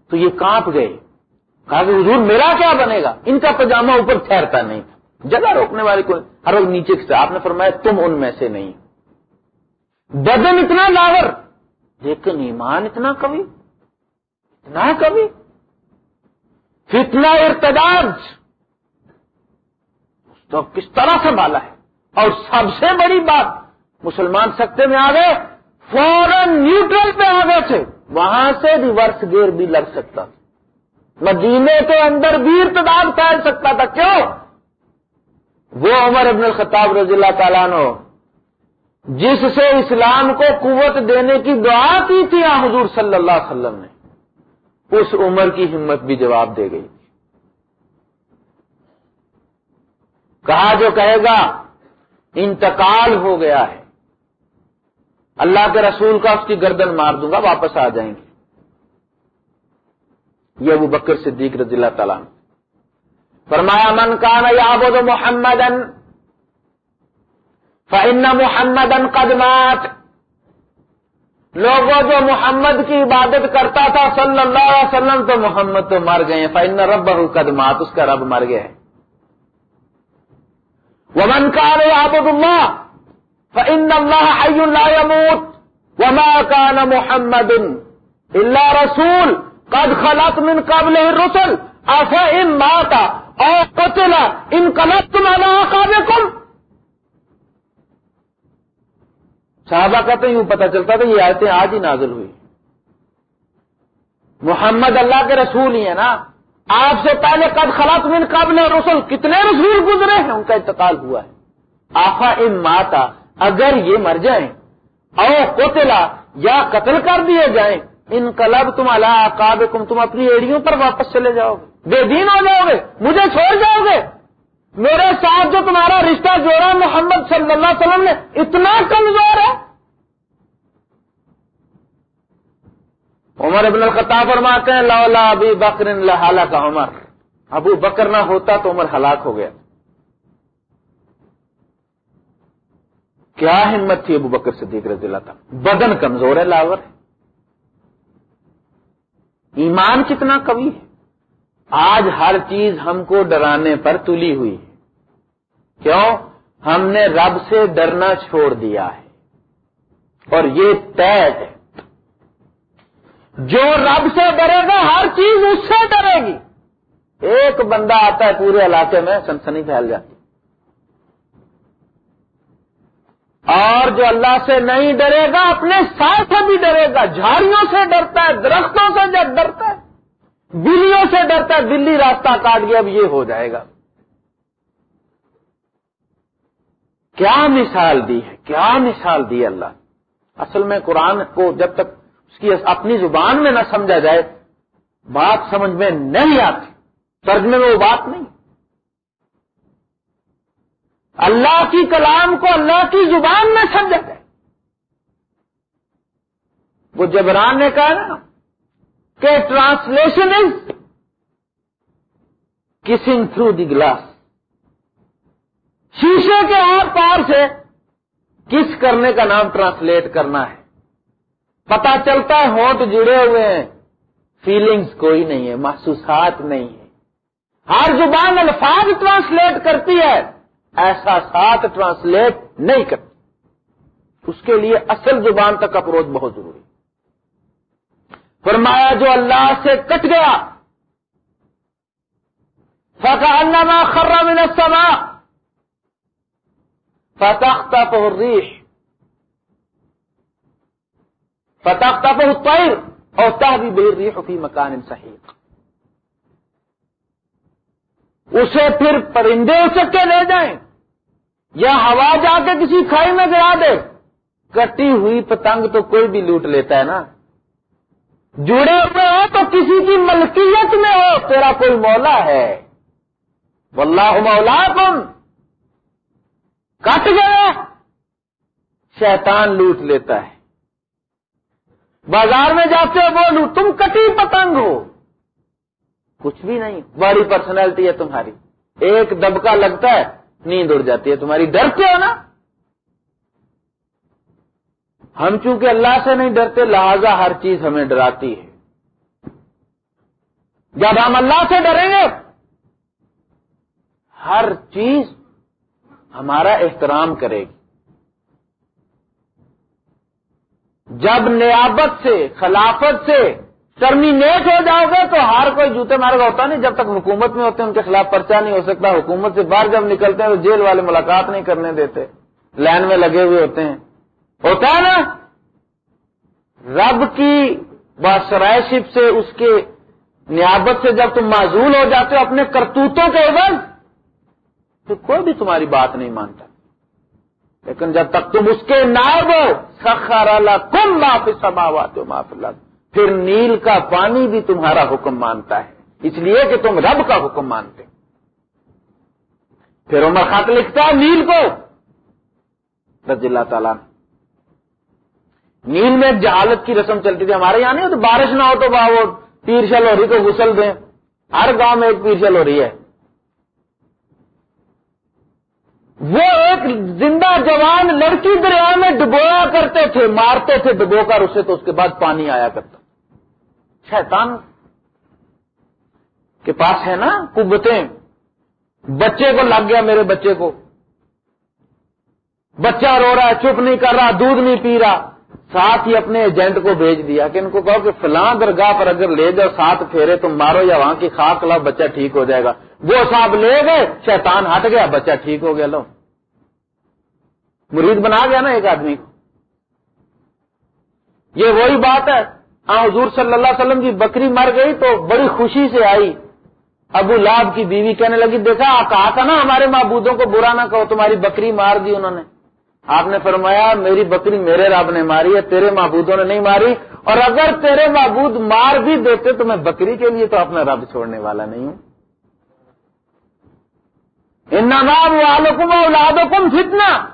تو یہ کانپ گئے۔ کہا کہ حضور میرا کیا بنے گا؟ ان کا پجامہ اوپر ٹھہرتا نہیں تھا۔ جگہ روکنے والے کو ہر وقت نیچے سے آپ نے فرمایا تم ان میں سے نہیں۔ بدن اتنا لاور لیکن ایمان اتنا کبھی اتنا کبھی فتنا ارتداج تو کس طرح سے بالا ہے؟ اور سب سے بڑی بات، مسلمان سکتے میں آ گئے فورن نیوٹرل پہ آ گئے تھے۔ وہاں سے ریورس گیئر بھی لگ سکتا تھا۔ مدینے کے اندر بھی ارتداد پھیل سکتا تھا، کیوں؟ وہ عمر ابن الخطاب رضی اللہ تعالیٰ نے جس سے اسلام کو قوت دینے کی دعا کی تھی حضور صلی اللہ علیہ وسلم نے۔ اس عمر کی ہمت بھی جواب دے گئی۔ کہا، جو کہے گا، انتقال ہو گیا ہے۔ اللہ کے رسول کا اس کی گردن مار دوں گا، واپس آ جائیں گے۔ یہ ابو بکر صدیق رضی اللہ تعالیٰ فرمایا، من کان یعبد محمد فن محمد قدمات لوگوں جو محمد کی عبادت کرتا تھا صلی اللہ علیہ وسلم تو محمد تو مر گئے فن رب قدمات اس کا رب مر گیا ہے۔ ومن کان یعبد اللہ فن اللہ حی لا يموت وما کان محمد اللہ رسول۔ قد خلط من قبل الرسل افا ان ماتا اور قتلا ان قلب تم اللہ کم صحابہ کہتے ہیں، یوں پتا چلتا تھا یہ آیتیں آج ہی نازل ہوئی۔ محمد اللہ کے رسول ہی ہیں نا۔ آپ سے پہلے قد خلط من قبل رسل کتنے رسول گزرے ہیں؟ ان کا انتقال ہوا ہے۔ آفا ان ماتا اگر یہ مر جائیں او قتلا یا قتل کر دیے جائیں ان کلب تم اللہ تم اپنی ایڑیوں پر واپس چلے جاؤ گے۔ بے دین ہو جاؤ گے، مجھے چھوڑ جاؤ گے۔ میرے ساتھ جو تمہارا رشتہ جوڑا محمد صلی اللہ علیہ وسلم نے، اتنا کمزور ہے۔ عمر ابن الخطاب فرماتے ہیں، لولا ابھی بکر لہلا کا عمر۔ ابو بکر نہ ہوتا تو عمر ہلاک ہو گیا۔ کیا ہمت تھی ابو بکر صدیق رضی اللہ تھا بدن کمزور ہے، لاور۔ ہے ایمان کتنا کبھی ہے۔ آج ہر چیز ہم کو ڈرانے پر تلی ہوئی ہے۔ کیوں؟ ہم نے رب سے ڈرنا چھوڑ دیا ہے۔ اور یہ طے ہے۔ جو رب سے ڈرے گا، ہر چیز اس سے ڈرے گی۔ ایک بندہ آتا ہے پورے علاقے میں، سنسنی پھیل جاتی۔ اور جو اللہ سے نہیں ڈرے گا، اپنے ساتھ بھی ڈرے گا۔ جھاڑیوں سے ڈرتا ہے، درختوں سے جب ڈرتا ہے، بلیوں سے ڈرتا ہے، دلی راستہ کاٹ گیا اب یہ ہو جائے گا۔ کیا مثال دی ہے؟ کیا مثال دی اللہ؟ اصل میں قرآن کو جب تک اس کی اپنی زبان میں نہ سمجھا جائے، بات سمجھ میں نہیں آتی، ترجمے میں وہ بات نہیں۔ اللہ کی کلام کو اللہ کی زبان میں سمجھا جائے۔ وہ جبران نے کہا نا کہ translation is kissing through the glass شیشے کے آر پار سے کس کرنے کا نام ٹرانسلیٹ کرنا ہے۔ پتا چلتا ہے ہونٹ جڑے ہوئے ہیں۔ فیلنگز کوئی نہیں ہے، محسوسات نہیں ہے۔ ہر زبان الفاظ ٹرانسلیٹ کرتی ہے۔ ایسا ساتھ ٹرانسلیٹ نہیں کرتی اس کے لیے اصل زبان تک اپروچ بہت ضروری۔ فرمایا، جو اللہ سے کٹ گیا فقا انما خرا من السماء فتخطف الريح فتخطف الطير او تهوي به الريح في مكان سحيق اسے پھر پرندے اچکے لے جائیں۔ یا ہوا جا کے کسی کھائی میں گرا دے۔ کٹی ہوئی پتنگ تو کوئی بھی لوٹ لیتا ہے نا۔ جڑے ہوئے ہو تو کسی کی ملکیت میں ہو، تیرا کوئی مولا ہے۔ واللہ مولا تم کٹ گیا۔ شیطان لوٹ لیتا ہے۔ بازار میں جاتے ہو، بولو، تم کٹی پتنگ ہو۔ کچھ بھی نہیں، بڑی پرسنالٹی ہے تمہاری۔ ایک دبکا لگتا ہے۔ نیند اڑ جاتی ہے، تمہاری ڈرتے ہو نا؟ ہم چونکہ اللہ سے نہیں ڈرتے، لہذا ہر چیز ہمیں ڈراتی ہے۔ جب ہم اللہ سے ڈریں گے، ہر چیز ہمارا احترام کرے گی۔ جب نیابت سے، خلافت سے ٹرمینیٹ ہو جاؤ گے تو ہر کوئی جوتے مارے گا، ہوتا نہیں جب تک حکومت میں ہوتے ہیں، ان کے خلاف پرچہ نہیں ہو سکتا، حکومت سے باہر جب نکلتے ہیں تو جیل والے ملاقات نہیں کرنے دیتے، لائن میں لگے ہوئے ہوتے ہیں۔ ہوتا ہے نا؟ رب کی بادشاہشپ سے، اس کے نیابت سے جب تم معذول ہو جاتے ہو اپنے کرتوتوں کے عوض تو کوئی بھی تمہاری بات نہیں مانتا۔ لیکن جب تک تم اس کے نائب ہو، سخر اللہ کم معافی سماوات ہو معاف اللہ پھر نیل کا پانی بھی تمہارا حکم مانتا ہے۔ اس لیے کہ تم رب کا حکم مانتے پھر عمر خط لکھتا ہے نیل کو۔ رضی اللہ تعالیٰ نیل میں جہالت کی رسم چلتی تھی۔ ہمارے یہاں نہیں تو بارش نہ ہو تو وہ پیر شل ہو رہی کو غسل دیں۔ ہر گاؤں میں ایک پیر شل ہو رہی ہے۔ وہ ایک زندہ جوان لڑکی دریا میں ڈبویا کرتے تھے، مارتے تھے ڈبو کر اسے تو اس کے بعد پانی آیا کرتا۔ شیطان کے پاس ہے نا کبتیں بچے کو لگ گیا میرے بچے کو۔ بچہ رو رہا ہے، چپ نہیں کر رہا، دودھ نہیں پی رہا۔ ساتھ ہی اپنے ایجنٹ کو بھیج دیا کہ ان کو کہو کہ فلاں درگاہ پر اگر لے جاؤ، ساتھ پھیرے تم مارو یا وہاں کی خاک لاؤ، بچہ ٹھیک ہو جائے گا۔ وہ صاحب لے گئے، شیطان ہٹ گیا، بچہ ٹھیک ہو گیا، لو۔ مرید بنا گیا نا ایک آدمی کو۔ یہ وہی بات ہے۔ ہاں حضور صلی اللہ علیہ وسلم کی بکری مر گئی تو بڑی خوشی سے آئی۔ ابو لاب کی بیوی کہنے لگی، دیکھا کہا تھا نا ہمارے معبودوں کو برا نہ کہو، تمہاری بکری مار دی انہوں نے۔ آپ نے فرمایا، میری بکری میرے رب نے ماری ہے، تیرے معبودوں نے نہیں ماری۔ اور اگر تیرے معبود مار بھی دیتے تو میں بکری کے لیے تو اپنا رب چھوڑنے والا نہیں ہوں۔ ان والم اولاد کم فتنا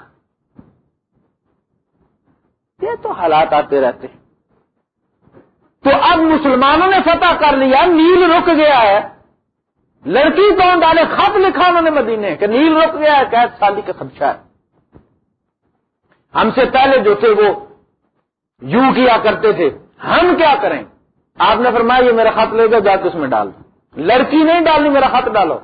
یہ تو حالات آتے رہتے تو اب مسلمانوں نے فتح کر لیا، نیل رک گیا ہے۔ لڑکی کون ڈالے خط لکھا انہوں نے مدینے کہ نیل رک گیا ہے قید سالی کا خدشہ ہے۔ ہم سے پہلے جو تھے وہ یوں کیا کرتے تھے، ہم کیا کریں؟ آپ نے فرمایا، یہ میرا خط لے گا جا کے اس میں ڈال دو۔ لڑکی نہیں ڈالنی، میرا خط ڈالو۔